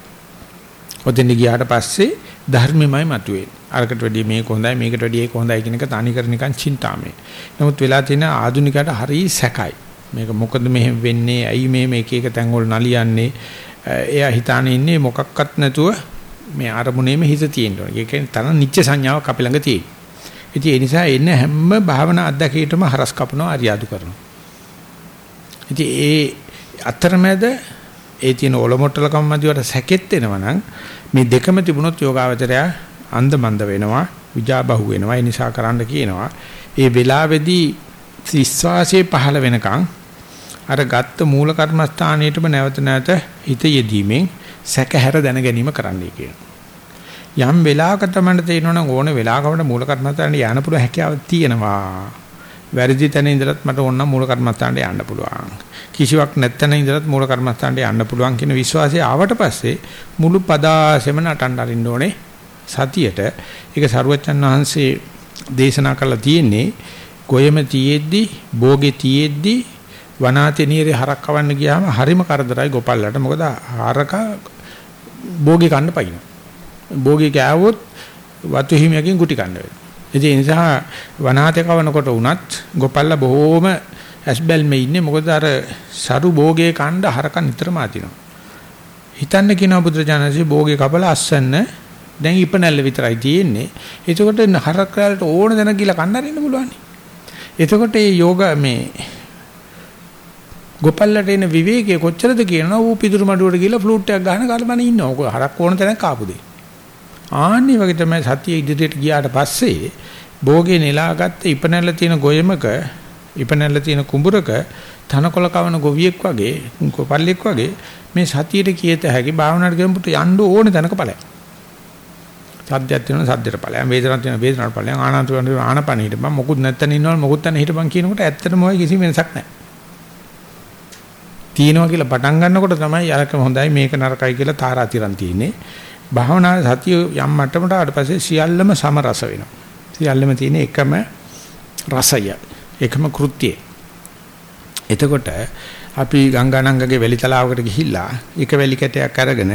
ඔතෙන් ගියාට පස්සේ ධර්මෙමයි මතුවේ. අරකට වැඩිය මේක හොඳයි මේකට වැඩිය ඒක හොඳයි කියන එක තනි කර නිකන් චින්තාමේ. නමුත් වෙලා තියෙන ආධුනිකයට හරි සැකයි. මේක මොකද මෙහෙම වෙන්නේ? ඇයි මේ මේක එක තැන් වල නලියන්නේ? එයා හිතානේ ඉන්නේ මොකක්වත් නැතුව මේ අරමුණේම හිත තියෙන්න ඕනේ. ඒ කියන්නේ තන නිච්ච සංඥාවක් අපි ළඟ තියෙනවා. ඉතින් ඒ නිසා එන්න හැම භාවනා අධ්‍යක්ෂයටම හරස් කපනවා අරියාදු කරනවා. ඉතින් ඒ අතරමැද ඒ තියෙන ඔලොමොට්ටලකම් මැදිවට සැකෙත් එනවනම් මේ දෙකම තිබුණොත් යෝගාවචරය අන්දමන්ද වෙනවා විජාබහුව වෙනවා ඒ නිසා කරන්න කියනවා ඒ වෙලාවේදී විශ්වාසයේ පහළ වෙනකන් අර ගත්ත මූල කර්මස්ථානයේටම නැවත නැවත හිත යෙදීමෙන් සැකහැර දැන ගැනීම කරන්නයි කියනවා යම් වෙලාවක තමයි තේරෙනවනම් ඕන වෙලාවකට මූල කර්මස්ථානට යන්න පුළුවන් හැකියාවක් තියෙනවා. වැරදි තැන ඉඳලත් මට ඕන නම් මූල කර්මස්ථානට යන්න පුළුවන්. කිසිවක් නැත්නම් ඉඳලත් මූල කර්මස්ථානට යන්න පුළුවන් කියන විශ්වාසය ආවට පස්සේ මුළු පදාසෙම නටන්න අරින්න ඕනේ සතියට. ඒක සරුවච්චන් වහන්සේ දේශනා කළා තියෙන්නේ ගොයම තියේද්දි භෝගේ තියේද්දි වනාතේ නීරේ හරක් කවන්න ගියාම හරිම කරදරයි ගොපල්ලට. මොකද හරක භෝගේ කන්න පයින්නවා. භෝගී කෑවොත් වතු හිමියකින් කුටි කන්න වෙනවා. ඒ නිසා වනාතේ කවනකොට වුණත් ගොපල්ලා බොහෝම ඇස්බල්මේ ඉන්නේ මොකද අර සරු භෝගේ කණ්ඩ හරක නිතරම අදිනවා. හිතන්න කියනවා බුදුරජාණන්සේ භෝගේ කපලා අස්සන්න දැන් ඉපනැල්ල විතරයි තියෙන්නේ. එතකොට හරක් කාලට ඕන දෙන කියලා කන්න අරින්න පුළුවන්. එතකොට මේ යෝග මේ ගොපල්ලට එන විවේකයේ කොච්චරද කියනවා ඌ පිදුරු මඩුවට ගිහලා ෆ්ලූට් එකක් ගහන කාලේ මම ඉන්නවා. ඔක හරක් ඕන තැනක ආපු දෙයක්. ආන්නේ වගේ තමයි සතිය ඉදිරියට ගියාට පස්සේ භෝගේ නෙලාගත්ත ඉපනැල්ල තියෙන ගොයමක ඉපනැල්ල තියෙන කුඹුරක තනකොළ කවන ගොවියෙක් වගේ කොපල්ලෙක් වගේ මේ සතියට කියත හැකි භාවනාවට ගෙම්පුට යන්න ඕනේ තැනක ඵලයි. සද්දයක් තියෙනවා සද්දයට ඵලයන් වේදනාවක් තියෙනවා වේදනාවට ඵලයන් ආනාපාන තියෙනවා ආනාපාන හිටපන් මොකුත් නැත්තන ඉන්නවල මොකුත් නැන්න හිටපන් කියනකොට ඇත්තටම ඔය කිසි වෙනසක් නැහැ. තියෙනවා කියලා පටන් ගන්නකොට තමයි අරකම හොඳයි මේක නරකයි කියලා තාරාතිරම් තියෙන්නේ. භාවනා සතිය යම් මට්ටමකට ආවට පස්සේ සියල්ලම සම රස වෙනවා. සියල්ලම තියෙන එකම රසය, එකම කෘත්‍යය. එතකොට අපි ගංගානංගගේ වැලි තලාවකට ගිහිල්ලා එක වැලි කැටයක් අරගෙන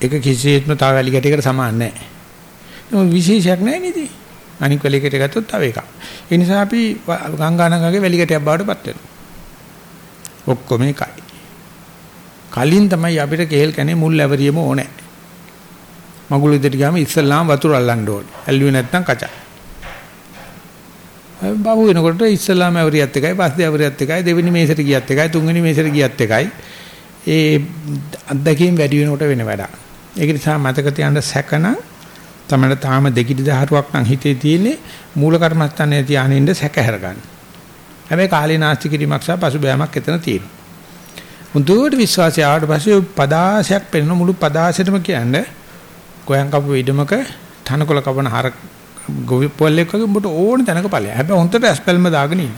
ඒක කිසිසේත්ම තව වැලි කැටයකට සමාන නැහැ. ඒක විශේෂයක් නැහැ නේද? අනික් වැලි කැටය ගත්තොත් තව එකක්. ඒ නිසා අපි ගංගානංගගේ වැලි කැටයක් බවට පත් වෙනවා. ඔක්කොම එකයි. කලින් තමයි අපිට කේල් කනේ මුල් ඇවරියම ඕනේ. මගුල් ඉදිරියට ගියාම ඉස්සල්ලාම වතුර අල්ලන්න ඕනේ. ඇල්ලුවේ නැත්නම් කචා. බහුව වෙනකොට ඉස්සල්ලාම ඇවරියත් එකයි පස්සේ ඇවරියත් එකයි දෙවෙනි මේසෙට ගියත් එකයි තුන්වෙනි මේසෙට ගියත් එකයි. ඒ අත්දැකීම් වැඩි වෙනකොට වෙන වැඩක්. ඒක නිසා මතක තියාගන්න සැකන තමයි තාම දෙකිඩි දහරුවක් නම් හිතේ තියෙන්නේ මූල කර්මස්ථානයේ තියාගෙන ඉන්න සැක හැරගන්න. හැබැයි කාලේ නාස්ති කිරීමක් සහ පසුබෑමක් එතන තියෙනවා. මුදුවට විශ්වාසය ආවට පස්සේ පදාසයක් පෙන්න මුළු පදාසෙටම කියන්නේ ගෝයන් කපු ඉඩමක තනකොළ කපන හර ගොවි පොල්ලෙක් වගේ උඹට ඕන තැනක ඵලයක්. හැබැයි හොන්දට ඇස්පල්ම දාගෙන ඉන්න.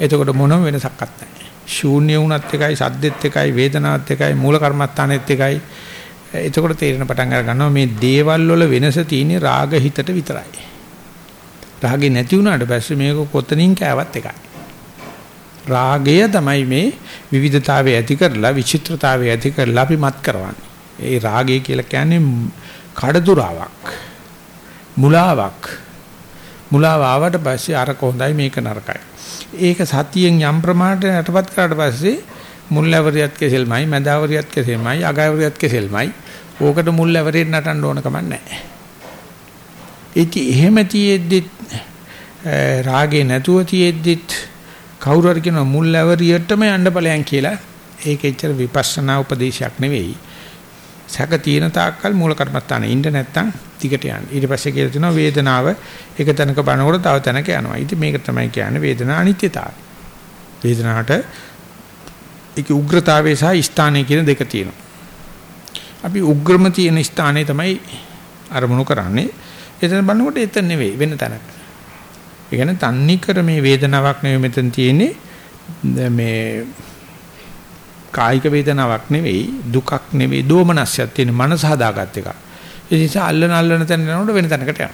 එතකොට මොනම වෙනසක් නැහැ. ශූන්‍ය වුණත් එකයි සද්දෙත් එකයි වේදනාවත් එකයි මූල කර්මස්ථානෙත් එකයි. එතකොට තේරෙන පටන් අර ගන්නවා මේ දේවල් වල වෙනස තියෙන්නේ රාග හිතට විතරයි. රාගේ නැති වුණාට පස්සේ මේක කොතනින් කෑවත් එකයි. රාගය තමයි මේ විවිධතාවය ඇති කරලා විචිත්‍රතාවය ඇති කරලා අපි මත් කරවන්නේ. ඒ රාගය කියලා කියන්නේ කඩදුරාවක්. මුලාවක්. මුලාව ආවට පස්සේ අර කොහොඳයි මේක නරකයි. ඒක සතියෙන් යම් ප්‍රමාණයට යටපත් කරාට පස්සේ මුල්වරියත් කෙසෙල්මයි මැදවරියත් කෙසෙල්මයි අගවරියත් කෙසෙල්මයි ඕකට මුල්වරියෙන් නටන්න ඕන කමක් නැහැ. ඉති එහෙම තියෙද්දිත් රාගේ නැතුව තියෙද්දිත් කවුරු හරි කියන මුල්වරියටම යන්න ඵලයන් කියලා ඒක එච්චර විපස්සනා උපදේශයක් නෙවෙයි. සැක තියෙන තාක්කල් මූල කර්මස්ථානේ ඉන්න නැත්තම් ටිකට යන්න. ඊට පස්සේ කියලා තියෙනවා වේදනාව එක තැනක බලනකොට තව තැනක යනවා. ඉතින් මේක තමයි කියන්නේ වේදනා අනිත්‍යතාවය. වේදනාවට ඒක උග්‍රතාවය සහ ස්ථානය කියන දෙක තියෙනවා. අපි උග්‍රම තියෙන ස්ථානේ තමයි අරමුණු කරන්නේ. එතන බලනකොට එතන නෙවෙයි වෙන තැනක. ඒ කියන්නේ තන්නි කර මේ වේදනාවක් නෙවෙයි මෙතන තියෙන්නේ මේ කායික වේදනාවක් නෙවෙයි දුකක් නෙවෙයි දෝමනස්යක් තියෙන මනස හදාගත් එකක්. ඒ නිසා අල්ලන අල්ලන තැන යනකොට වෙන තැනකට යනවා.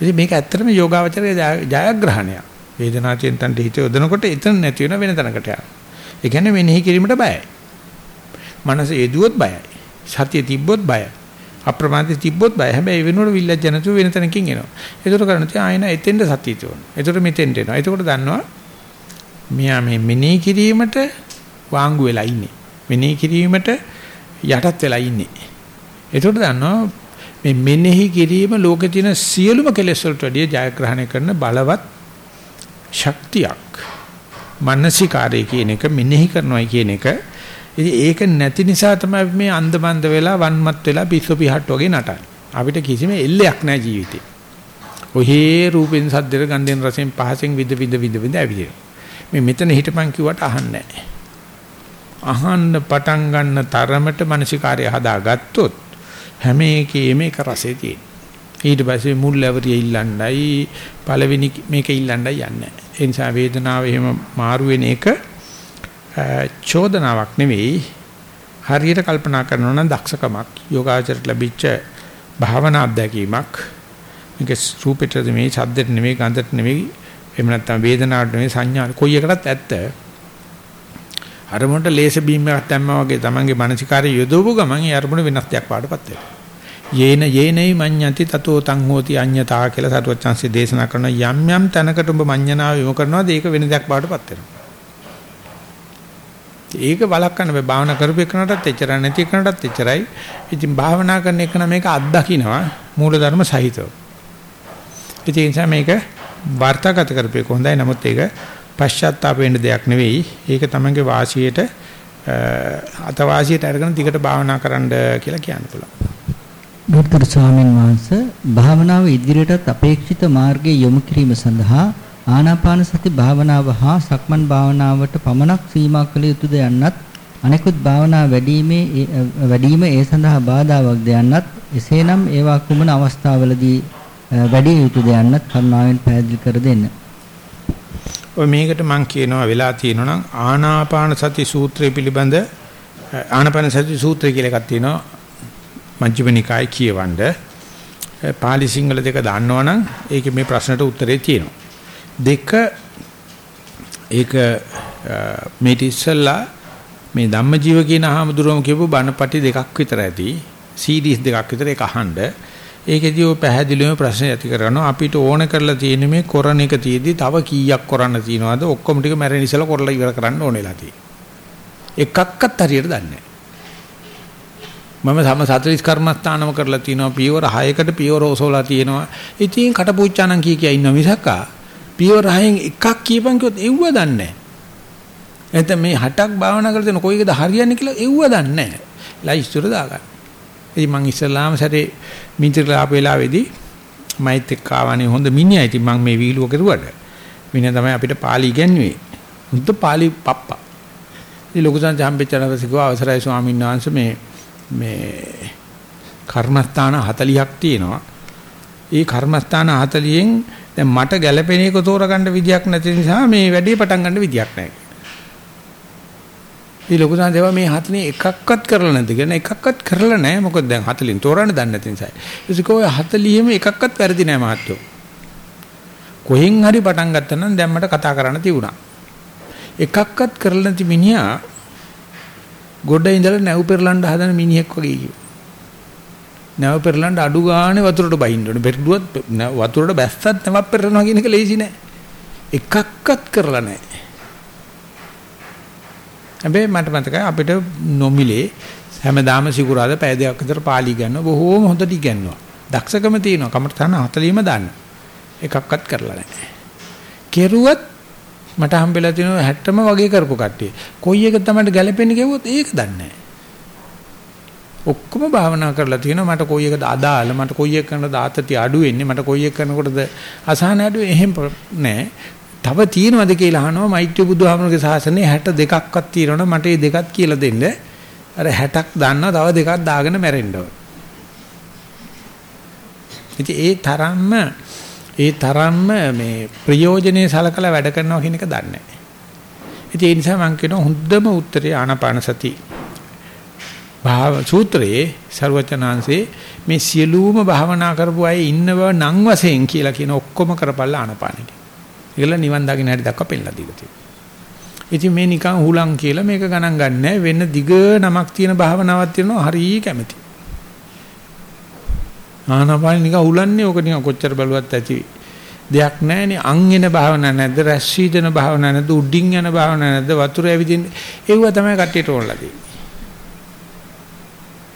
ඉතින් මේක ඇත්තටම යෝගාවචරයේ ජයග්‍රහණයක්. වේදනාවෙන් තන්ට හිත යොදනකොට එතන නැති වෙන වෙන තැනකට යනවා. ඒ කියන්නේ මෙනෙහි කිරීමට බයයි. මනස යෙදුවොත් බයයි. සතිය තිබ්බොත් බයයි. අප්‍රමාදී තිබ්බොත් බයයි. හැබැයි වෙනකොට විල්ලජ නැතුව වෙන තැනකින් එනවා. ඒකට කරන්නේ ආයෙන එතෙන්ද සතිය තියවන. ඒකට මෙතෙන්ට එනවා. ඒකට දන්නවා මෙයා මේ මෙනෙහි කිරීමට වාංගු වෙලා ඉන්නේ. මෙනෙහි කිරීමට යටත් වෙලා ඉන්නේ. ඒකට දන්නවා මේ මෙනෙහි කිරීම ලෝකේ තියෙන සියලුම කෙලෙස් වලට වැඩිය ජයග්‍රහණය කරන බලවත් ශක්තියක්. මානසිකාරය කියන එක මෙනෙහි කරනවා කියන එක. ඉතින් ඒක නැති නිසා තමයි මේ අන්දමන්ද වෙලා වන්මත් වෙලා පිස්සු පිහට් වගේ නටන්නේ. අපිට කිසිම එල්ලයක් නැහැ ජීවිතේ. ඔහේ රූපෙන් සද්දෙර ගන්ධෙන් රසෙන් පහසෙන් විද විද විද විද ඇවිදින. මේ මෙතන හිටපන් කිව්වට අහන්නේ නැහැ. අහන්න පටන් ගන්න තරමට මානසිකාරය හදාගත්තොත් හැම එකේම එක රසය තියෙන. ඊට පස්සේ මුල් ලැබරිය ඉල්ලන්නයි පළවෙනි මේක ඉල්ලන්නයි යන්නේ. ඒ නිසා වේදනාව එහෙම මාරු වෙන එක චෝදනාවක් නෙවෙයි හරියට කල්පනා කරනවා නම් දක්ෂකමක් යෝගාචරයට ලැබිච්ච භාවනා අත්දැකීමක් මේක රූපෙට නෙමෙයි ශබ්දෙට නෙමෙයි ගන්ධෙට නෙමෙයි එහෙම නැත්නම් වේදනාවට නෙමෙයි සංඥා කොයි එකකටත් ඇත්ත අරමුණට ලේස බීම් එකක් දැම්මා වගේ තමන්ගේ මානසිකාරය යොදවපු ගමන් ඒ අරමුණ වෙනස් දෙයක් වඩපත් වෙනවා. යේන යේනයි මඤ්ඤති තතෝ තං හෝති අඤ්ඤතා කියලා සරුවචාන්සේ දේශනා කරන යම් යම් තැනකට ඔබ මඤ්ඤණාව යොමු කරනවාද ඒක වෙන දෙයක් වඩපත් වෙනවා. ඒක වළක්වන්න බෑ භාවනා කරපු එකනටත් එච්චරයි නැති එකනටත් එච්චරයි. ඉතින් භාවනා කරන එක නම් මේක අත්දකින්නවා මූලධර්ම සහිතව. ඉතින් ඒ නිසා මේක වර්තකත කරපේක හොඳයි නමුත් ඒක පශ්චාත්තාප වෙන්න දෙයක් නෙවෙයි. ඒක තමංගේ වාසියට අතවාසියට අරගෙන දිගට භාවනා කරන්න කියලා කියන්න පුළුවන්. ගෞතම ස්වාමීන් වහන්සේ භාවනාව ඉදිරියටත් අපේක්ෂිත මාර්ගයේ යොමු කිරීම සඳහා ආනාපාන සති භාවනාව හා සක්මන් භාවනාවට පමණක් සීමා කළ යුතුද යන්නත් අනෙකුත් භාවනා වැඩිීමේ වැඩිම ඒ සඳහා බාධාවක්ද යන්නත් එසේනම් ඒවා කුමන අවස්ථාවලදී වැඩි යුතුද යන්නත් කරුණාවෙන් පැහැදිලි කර දෙන්න. ඔය මේකට මම කියනවා වෙලා තියෙනවා නම් ආනාපාන සති සූත්‍රය පිළිබඳ ආනාපාන සති සූත්‍රය කියලා එකක් තියෙනවා මජ්ක්‍ධිම නිකායේ කියවන්න. පාලි සිංහල දෙක දන්නවනම් ඒකේ මේ ප්‍රශ්නට උත්තරේ තියෙනවා. දෙක ඒක මේ ඉස්සල්ලා මේ ධම්මජීව කියන අහමුදුරම කියපු බණපටි දෙකක් විතර ඇති CDs දෙකක් විතර ඒක අහන්න ඒකෙදී ඔය පැහැදිලිවම ප්‍රශ්න ඇති කරනවා අපිට ඕන කරලා තියෙන මේ කොරණ එක තියේදී තව කීයක් කරන්න තියනවද? ඔක්කොම ටික මැරෙන ඉස්සලා කරලා ඉවර කරන්න ඕනෙලා තියෙන්නේ. එකක්වත් හරියට දන්නේ මම සම 40 කර්මස්ථානම කරලා තිනවා. පියවර 6කට පියවර ඔසවලා තියෙනවා. ඉතින් කටපුච්චානම් කී කිය ඉන්න මිසක්කා පියවර 6න් එකක් කියපන් කිව්වොත් එව්ව දන්නේ නැත්නම් මේ හටක් භාවනා කරලා තියෙන කොයි එකද හරියන්නේ කියලා එව්ව දන්නේ නැහැ. ලයිස්තුර දාගන්න. ඉතින් මං ඉස්සලාම සැරේ මිත්‍රලා ආපු වෙලාවේදී මයිත් එක්ක ආවනේ හොඳ මිනිහා. ඉතින් මං මේ වීලුව කරුවට මිනිහා තමයි අපිට පාලි ඉගැන්වුවේ. මුද්ද පාලි පප්පා. ඉතින් ලොකු සංජ හම්බෙච්චනවසේ කිව්වා අවසරයි ස්වාමීන් වහන්සේ මේ මේ කර්මස්ථාන 40ක් තියෙනවා. ඒ කර්මස්ථාන 40න් දැන් මට ගැළපෙන එක තෝරගන්න විදියක් නැති නිසා මේ වැඩේ පටන් ගන්න විදියක් නැහැ. මේ ලොකු සංදේවා මේ හතනේ එකක්වත් කරලා නැද්ද කියන එකක්වත් කරලා නැහැ මොකද දැන් 40න් තෝරන්න දන්නේ නැති නිසා. ඒක ඔය 40ෙම එකක්වත් වැරදි නැහැ මහත්තයෝ. කොහෙන් හරි පටන් ගත්තා නම් දැන් මට කතා කරන්න තිබුණා. එකක්වත් කරලා නැති මිනිහා ගොඩ ඉඳලා නැව් පෙරලන්න හදන මිනිහෙක් වගේ කිව්වා. නැව් පෙරලන්න අඩු ගානේ වතුරට බහින්න ඕනේ. පෙරළුවත් වතුරට බැස්සත් නැවක් පෙරලනවා කියන එක ලේසි නෑ. එකක්වත් කරලා නෑ. හැබැයි මට මතකයි අපිට නොමිලේ හැමදාම සිකුරාද පැය දෙකක් විතර පාලි ගන්න බොහෝම හොඳට ඉගෙනනවා. දක්ෂකම තියෙනවා. කමටහන 40ම දාන්න. එකක්වත් කරලා නැහැ. කෙරුවත් මට හම්බෙලා තියෙනවා 60ම වගේ කරපු කට්ටිය. කොයි එක තමයි ගැලපෙන්නේ කිව්වොත් ඒක දන්නේ ඔක්කොම භාවනා කරලා තියෙනවා මට කොයි එකද අදාළ මට කොයි එක කරනද ආතති අඩු වෙන්නේ මට කොයි එක කරනකොටද අසහන අඩු එහෙම නෑ තව තියෙනවද කියලා අහනවා මෛත්‍රී බුදුහාමරගේ ශාසනයේ 62ක්වත් තියෙනවනේ මට මේ දෙකක් කියලා දෙන්න. අර 60ක් දාන්නවා තව දෙකක් දාගෙන මැරෙන්න ඕන. ඉතින් ඒ තරම්ම ඒ තරම්ම මේ ප්‍රයෝජනේ සලකලා වැඩ කරනවා කියන එක දන්නේ නැහැ. ඉතින් ඒ නිසා මම කියනවා හොඳම උත්තරේ ආනාපාන සති භාව සූත්‍රයේ ਸਰවචනාංශේ මේ සියලුම භාවනා කරපු අය ඉන්න බව නම් වශයෙන් කියලා කියන ඔක්කොම කරපල්ලා ආනාපානෙට. ඒගොල්ල නිවන් දකින්න හැටි දක්වා පෙන්නලා දීලා තියෙනවා. ඉතින් මේ නිකන් හුලං කියලා මේක ගණන් ගන්නෑ වෙන දිග නමක් තියෙන භාවනාවක් තියෙනවා හරිය කැමැති. ආනාපාන නිකන් හුලන්නේ ඕක නිකන් කොච්චර බලුවත් ඇති දෙයක් නැහැනේ අං එන භාවනා නැද්ද රැස් වීදෙන භාවනා නැද්ද උඩින් යන භාවනා නැද්ද වතුර ඇවිදින්න ඒව තමයි කට්ටියට ඕනලා තියෙන්නේ.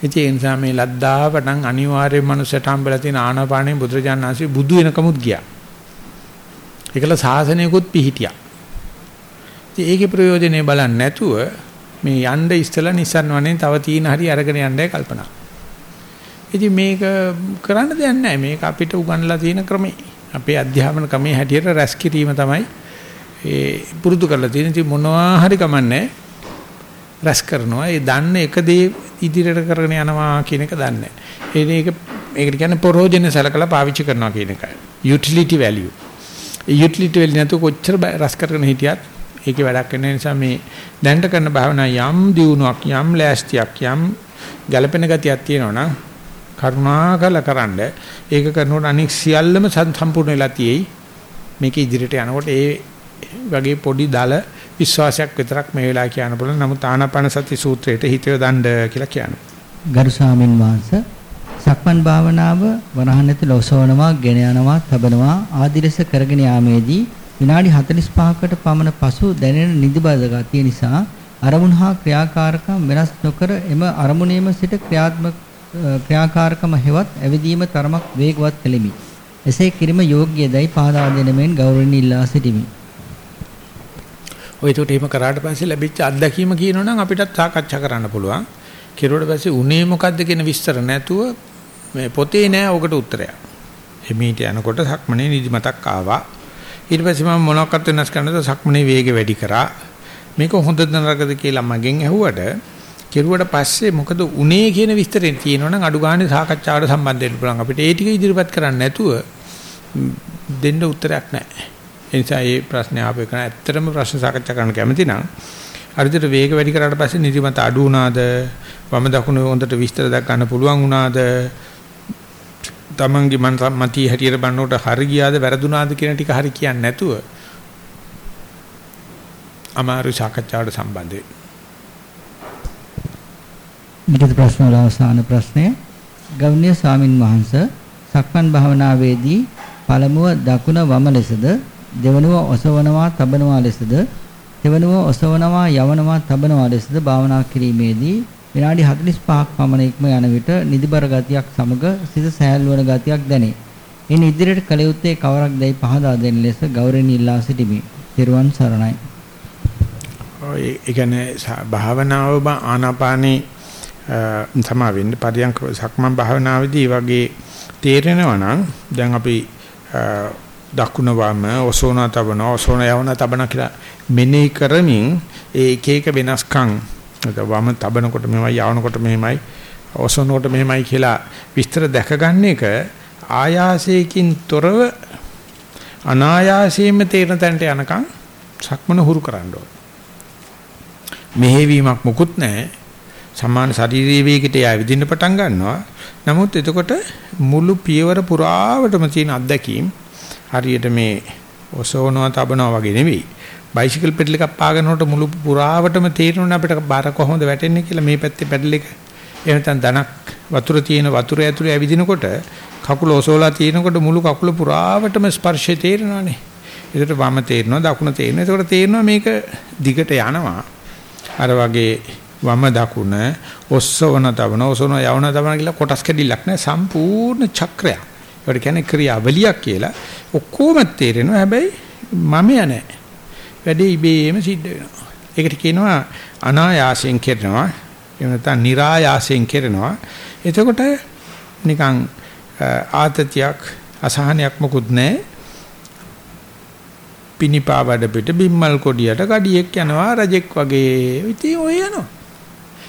ඉතින් ඒ නිසා මේ ලද්දාවටන් අනිවාර්යයෙන්ම මනුස්සයට හම්බෙලා තියෙන ආනාපානෙ බුදුරජාණන් වහන්සේ බුදු වෙනකමුත් ගියා. ඒකල සාසනයකුත් පිහිටියා. ඉතින් ඒකේ ප්‍රයෝජනේ බලන්නේ නැතුව මේ යන්න ඉස්සලා Nissan වනේ තව තීන හරි අරගෙන යන්නයි කල්පනා. ඉතින් මේක කරන්න දෙයක් නැහැ. මේක අපිට උගන්ලා තියෙන ක්‍රමේ. අපේ අධ්‍යාපන ක්‍රමයේ හැටියට රැස් කිරීම තමයි ඒ පුරුදු කරලා තියෙන. ඉතින් මොනවා හරි කමන්නේ රැස් කරනවා. ඒ දන්න එක දේ ඉදිරියට කරගෙන යනවා කියන එක දන්නේ. ඒක ඒකට කියන්නේ ප්‍රෝජන සලකලා පාවිච්චි කරනවා කියන එකයි. utility value. යුටිලිටි වෙල නැතු කොච්චර රස කරගෙන හිටියත් ඒකේ වැඩක් වෙන නිසා මේ දැනට කරන භාවනා යම් දියුණුවක් යම් ලෑස්තියක් යම් ගැළපෙන ගතියක් තියෙනවා නම් කරුණාකර කරන්න ඒක කරනකොට අනික් සියල්ලම සම්පූර්ණ වෙලා තියෙයි. මේක ඉදිරියට යනකොට ඒ වගේ පොඩි දල විශ්වාසයක් විතරක් මේ වෙලාව කියන්න පුළුවන්. නමුත් ආනාපාන සති සූත්‍රයට හිතව දණ්ඩ කියලා කියනවා. ගරු ස්වාමින් වහන්සේ සක්මන් භාවනාව වරහන් ඇතුළේ ඔසවනවා, ගෙන යනවා, තබනවා ආදි ලෙස කරගෙන යාමේදී විනාඩි 45කට පමණ පසු දැනෙන නිදිබද ගතිය නිසා අරමුණ හා ක්‍රියාකාරකම් වෙනස් නොකර එම අරමුණේම සිට ක්‍රියාත්මක ක්‍රියාකාරකම හෙවත් ඇවිදීම තරමක් වේගවත් කෙලිමි. එසේ කිරීම යෝග්‍යදයි පාදා දෙනමෙන් ගෞරවණීය ඉල්ලා සිටිමි. ඔය ඒකට එහෙම කරාට පස්සේ ලැබිච්ච අත්දැකීම කියනොනම් අපිටත් සාකච්ඡා කරන්න පුළුවන්. කෙරුවට පස්සේ උනේ මොකද්ද කියන විස්තර නැතුව මේ පොතේ නෑ ඔකට උත්තරයක්. එමීට යනකොට සක්මනේ නිදිමතක් ආවා. ඊට පස්සේ මම මොනවක්වත් වෙනස් කරන්නද සක්මනේ වේගය වැඩි කරා. මේක හොඳද නරකද කියලා මගෙන් ඇහුවට කෙරුවට පස්සේ මොකද උනේ කියන විස්තරේ තියෙනවනම් අඩු ගානේ සාකච්ඡාවට සම්බන්ධ වෙන්න පුළුවන් අපිට ඒ ටික ඉදිරිපත් කරන්න නැතුව දෙන්න උත්තරයක් නැහැ. ඒ නිසා මේ ප්‍රශ්නේ ආපේ කරන ඇත්තටම ප්‍රශ්න සාකච්ඡා කරන්න කැමති නම් අරිදට වේග වැඩි කරාට පස්සේ නිදිමත අඩු වුණාද වම දකුණ හොඳට විස්තර දක් ගන්න පුළුවන් වුණාද තමන්ගේ මන මතී හැටියට බannකොට හරි ගියාද වැරදුනාද කියන ටික හරි කියන්නේ නැතුව අමාරු සාකච්ඡාවට සම්බන්ධ වෙයි. ඊට ප්‍රශ්න වල අවසාන ප්‍රශ්නය ගෞණ්‍ය ස්වාමින් වහන්සේ සක්මන් භාවනාවේදී පළමුව දකුණ වම ලෙසද දෙවනුව ඔසවනවා තබනවා ලෙසද දෙවනුව ඔසවනවා යවනවා තබනවා ලෙසද භාවනා කිරීමේදී විනාඩි 45ක් පමණ ඉක්ම යන විට නිදිබර ගතියක් සමග සිත සෑහළු වන ගතියක් දැනේ. ඉන් ඉදිරියට කළ යුත්තේ කවරක් දැයි පහදා දෙන ලෙස ගෞරවණීය ඉල්ලා සිටිමි. ත්වන් සරණයි. ඔය ඒ කියන්නේ භාවනාව ආනාපානේ තමා වෙන්නේ පරියන්ක සක්මන් භාවනාවේදී වගේ තේරෙනවා නම් දැන් අපි දකුණ වම ඔසෝන තබන ඔසෝන යවන තබන කියලා මෙනෙහි කරමින් ඒ එක එක වෙනස්කම් වම තබනකොට මෙහෙමයි යවනකොට මෙහෙමයි ඔසවනකොට මෙහෙමයි කියලා විස්තර දැකගන්න එක ආයාසයෙන් තොරව අනායාසයෙන්ම තේරෙන තැනට යනකම් සක්මන හුරු කරන්න ඕන. මෙහෙවීමක් මුකුත් නැහැ. සමාන ශාරීරික වේගයට යා විදින්න පටන් ගන්නවා. නමුත් එතකොට මුළු පියවර පුරාවටම තියෙන අත්දැකීම් හරියට මේ ඔසවනවා තබනවා වගේ නෙවෙයි. බයිසිකල් පෙඩල් එකක් පාගනකොට මුළු පුරාවටම තේරෙනවා අපිට බාර කොහොමද වැටෙන්නේ කියලා මේ පැත්තේ පෙඩල් එක. එහෙම නැත්නම් ධනක් වතුර තියෙන වතුර ඇතුලේ ඇවිදිනකොට කකුල ඔසවලා තියෙනකොට මුළු කකුල පුරාවටම ස්පර්ශය තේරෙනවානේ. ඒකට වම තේරෙනවා දකුණ තේරෙනවා. ඒකට තේරෙනවා මේක දිගට යනවා. අර වගේ වම දකුණ ඔස්සවන තවන ඔසවන යවන තවන කියලා කොටස් කැඩිල්ලක් නෑ සම්පූර්ණ චක්‍රයක්. ඒකට කියන්නේ ක්‍රියාවලියක් කියලා. ඔක්කොම තේරෙනවා හැබැයි මම යන්නේ. වැඩේ ඉබේම සිද්ධ වෙනවා. ඒකට කියනවා අනායාසයෙන් කරනවා. එහෙම නැත්නම් નિરાයාසයෙන් කරනවා. එතකොට නිකන් ආතතියක් අසහනයක් මොකුත් නැහැ. පිනිපාවඩ පිට බිම්මල් කොඩියට ගඩියෙක් යනවා රජෙක් වගේ. ඉතින් ඔය යනවා.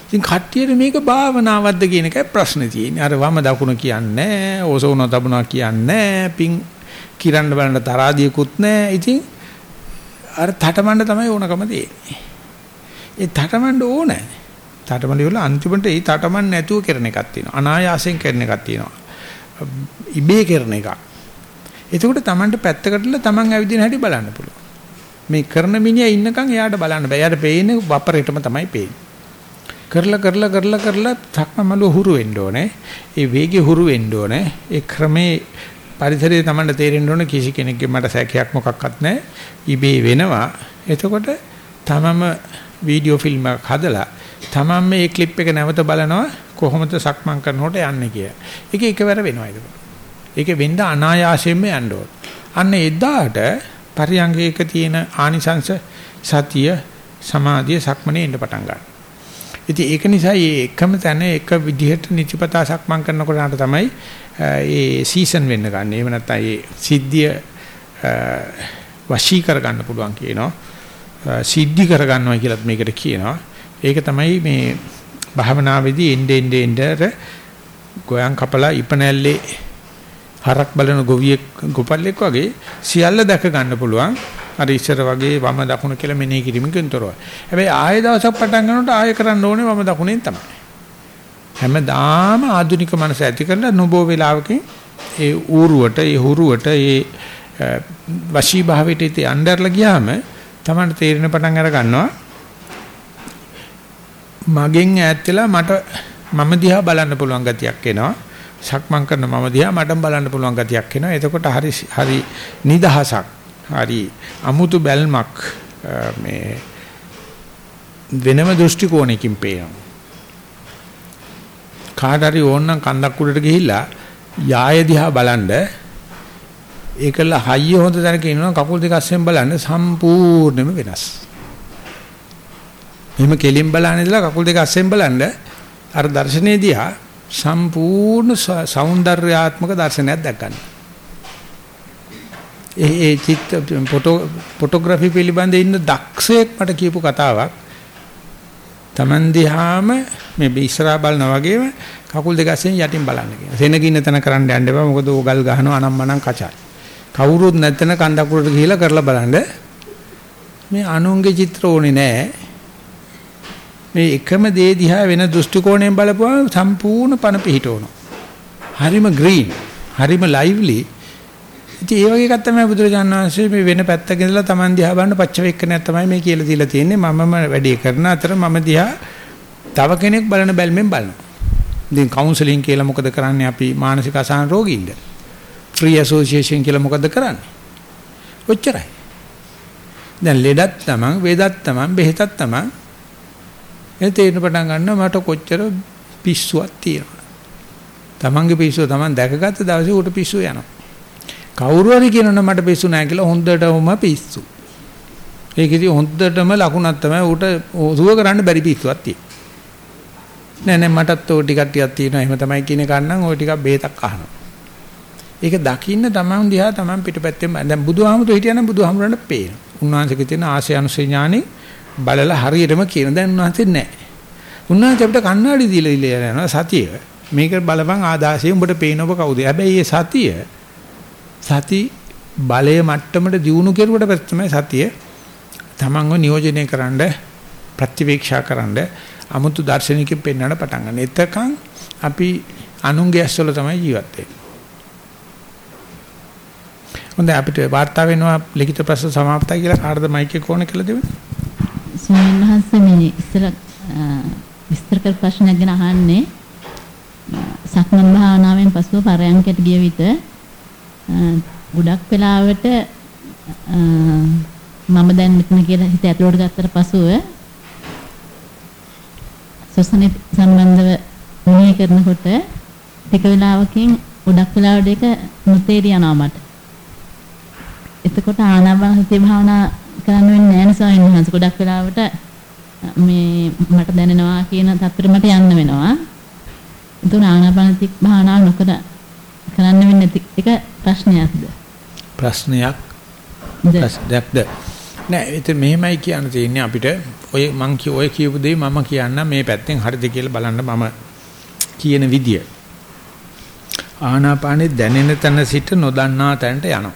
ඉතින් කට්ටියට මේක භාවනාවක්ද කියන එකයි ප්‍රශ්නේ තියෙන්නේ. අර වම දකුණ කියන්නේ ඕසෝන තබුණා කියන්නේ පිං කිරන්න බලන්න තරාදියකුත් නැහැ. ඉතින් අර තටමඬ තමයි ඕනකම තියෙන්නේ. ඒ තටමඬ ඕනේ. තටමඬ වල අන්තිමට ඒ තටමඬ නැතුව කරන එකක් තියෙනවා. අනායාසයෙන් කරන එකක් තියෙනවා. ඉබේ කරන එකක්. එතකොට Tamanට පැත්තකටලා Taman ඇවිදින හැටි බලන්න පුළුවන්. මේ කරන මිනිහා ඉන්නකන් එයාට බලන්න බෑ. එයාට පේන්නේ වපරේටම තමයි පේන්නේ. කරලා කරලා කරලා කරලා තක්මමලු හුරු වෙන්න ඕනේ. ඒ වේගෙ හුරු වෙන්න ඕනේ. ඒ ක්‍රමේ පරිසරයේ Tamanට තේරෙන්න ඕනේ කිසි කෙනෙක්ගේ මට සැකයක් මොකක්වත් නැහැ. ඉබේ වෙනවා. එතකොට තමම වීඩියෝ ෆිල්ම් එකක් හදලා තමන් මේ ක්ලිප් එක නැවත බලනවා කොහොමද සක්මන් කරනකොට යන්නේ කියලා. ඒක එකවර වෙනවා ඒක. ඒක වෙන්න අනායාසයෙන්ම යන්න ඕන. අන්න එදාට පරියංගයක තියෙන ආනිසංශ සතිය සමාධිය සක්මනේ එන්න පටන් ගන්නවා. ඉතින් ඒක නිසා මේ එකම තැන එක විදිහට නිතිපතා සක්මන් කරනකොට තමයි ඒ සීසන් වෙන්න ගන්න. එහෙම නැත්නම් ඒ සිද්ධිය වශී කර ගන්න පුළුවන් කියනවා. සිද්ධි කර ගන්නවා කියලත් මේකට කියනවා. ඒක තමයි මේ භාවනාවේදී එnde ende ende ගෝයන් කපලා ඉපනැල්ලේ හරක් බලන ගොවියෙක් ගොපල්ලෙක් වගේ සියල්ල දැක ගන්න පුළුවන්. අර ඉස්සර වගේ වම දකුණ කියලා මෙනෙහි කිරීමකින් තොරව. හැබැයි ආයෙ දවසක් පටන් ගන්නකොට ආයෙ කරන්න ඕනේ වම දකුණෙන් තමයි. හැමදාම ආධුනික මනස ඇති කරලා නොබෝ වෙලාවකින් ඒ ඌරුවට ඒ හුරුවට ඒ වශී භාවයට ඉති අnderලා ගියාම තමයි තේරෙන පටන් අර ගන්නවා. මගෙන් ඈත් වෙලා මට මම දිහා බලන්න පුළුවන් ගතියක් එනවා. සක්මන් කරන මම දිහා මටම බලන්න පුළුවන් ගතියක් එනවා. එතකොට හරි හරි නිදහසක්. හරි අමුතු බැල්මක් මේ වෙනම දෘෂ්ටි කෝණයකින් පේනවා. කාට හරි ඕනනම් කන්දක් උඩට ගිහිල්ලා යාය දිහා බලන්න ඒකල හයිය හොඳ තැනක ඉන්නවා කකුල් දෙක අස්සෙන් බලන්න සම්පූර්ණයෙන්ම වෙනස්. මෙහෙම කෙලින් බලන ඉඳලා කකුල් දෙක අස්සෙන් බලන්න අර දර්ශනේ දිහා සම්පූර්ණ సౌందర్యාත්මක දර්ශනයක් දැක්කන්න. ඒ ඒ චිත්ත ෆොටෝග්‍රැෆි පිළිබඳ ඉන්න දක්ෂයෙක් මට කියපු කතාවක් Taman දිහාම මේ ඉස්සරහා බලනා වගේම කකුල් දෙක අස්සෙන් යටින් බලන්න කියන. සෙනගින්න තන කරන්න යන්න එපා. මොකද ඕගල් ගහනවා අනම්මනම් කචයි. කවුරුත් නැත්නම් කන්දකුරට ගිහිලා කරලා බලන්න. මේ අනුන්ගේ චිත්‍ර ඕනේ නැහැ. මේ එකම දේ දිහා වෙන දෘෂ්ටි කෝණයෙන් බලපුවම සම්පූර්ණ පණ පිහිටවනවා. හරිම ග්‍රීන්, හරිම ලයිව්ලි. ඉතින් ඒ වගේ එකක් තමයි බුදුරජාණන් වහන්සේ මේ වෙන පැත්තක ඉඳලා Taman දිහා බලන පච්චවේක්කනයක් තමයි මේ කියලා දීලා තියෙන්නේ. මමම වැඩේ කරන අතර මම දිහා තව කෙනෙක් බලන බැල්මෙන් බලනවා. ඉතින් කවුන්සලින් කියලා මොකද කරන්නේ අපි මානසික අසහන රෝගීන්ට? ෆ්‍රී ඇසෝසියේෂන් කියලා මොකද කරන්නේ? ඔච්චරයි. දැන් ලෙඩක් තමන්, වේදක් තමන්, බෙහෙතක් තමන් ඒ තේරෙන පටන් ගන්නවා මට කොච්චර පිස්සුවක් තියෙනවා. තමන්ගේ පිස්සුව තමන් දැකගත්ත දවසේ උට පිස්සුව යනවා. කවුරු හරි කියනවනම් මට පිස්සු නැහැ කියලා හොඳටම පිස්සු. ඒක ඉතින් හොඳටම ලකුණක් තමයි ඌට සුව කරන්න බැරි පිස්සුවක් තියෙන්නේ. නෑ නෑ මටත් ඕ ටිකක් ටිකක් තියෙනවා. එහෙම තමයි කියන කන්නම් ওই ටිකක් බේතක් අහනවා. ඒක දකින්න තමන් දිහා තමන් පිටපැත්තෙන් දැන් බුදුහාමුදුරු හිටියනම් බුදුහාමුදුරන්ට පේනවා. උන්වහන්සේගේ තියෙන ආශය අනුසය ඥානෙ බලලා හරියටම කියන දැන් උන්වහන්සේ නෑ. උන්වහන්සේ අපිට කණ්ණාඩි දීලා ඉල්ල යනවා සතිය. මේක බලපන් ආදාසිය උඹට පේන ඔබ කවුද? හැබැයි මේ සතිය සති බලයේ මට්ටමට දියුණු කෙරුවට පස්සේ තමයි සතිය තමන්ව නියෝජනය කරන්න ප්‍රතිවීක්ෂා කරන්න 아무තු දාර්ශනිකෙ පෙන්වන්න පටන් ගන්න. එතකන් අපි අනුන්ගේ ඇස්වල තමයි ජීවත් වෙන්නේ. හොඳයි අපිට වාර්තා වෙනවා ලිඛිත ප්‍රශ්න සමාප්තයි කියලා කාටද මයික් එක ඕන කියලා දෙන්න. ස්වාමීන් වහන්සේ මේ ඉස්සර විස්තර කර ප්‍රශ්නයක් ගැන අහන්නේ සක්මන් භාවනාවෙන් පසුව පරයන්කට ගිය විට ගොඩක් වෙලාවට මම දැන් මෙතන කියලා හිත ඇතුලට ගත්තට පසුව සොසනේ සම්බන්ධව මෙහෙය කරනකොට ටික වෙලාවකින් ගොඩක් වෙලාවට ඒක නොතේරි යනවා මට. එතකොට ආනාපාන සතිය භාවනා කරන්න වෙන්නේ නැහැ නේ ස්වාමීන් වහන්සේ. ගොඩක් වෙලාවට මේ මට දැනෙනවා කියන තත්ත්වෙට මට යන්න වෙනවා. ඒක ආනාපාන සති භාවනා නොකර කරන්න වෙන්නේ නැති එක ප්‍රශ්නයක්ද? ප්‍රශ්නයක් ප්‍රශ්නයක්ද? නෑ ඒක මෙහෙමයි කියන්න තියෙන්නේ අපිට ඔය මං කිය ඔය කියපු දේ මම කියන්න මේ පැත්තෙන් හරිද කියලා බලන්න මම කියන විදිය. ආනාපානෙ දැනෙන තැන සිට නොදන්නා තැනට යනවා.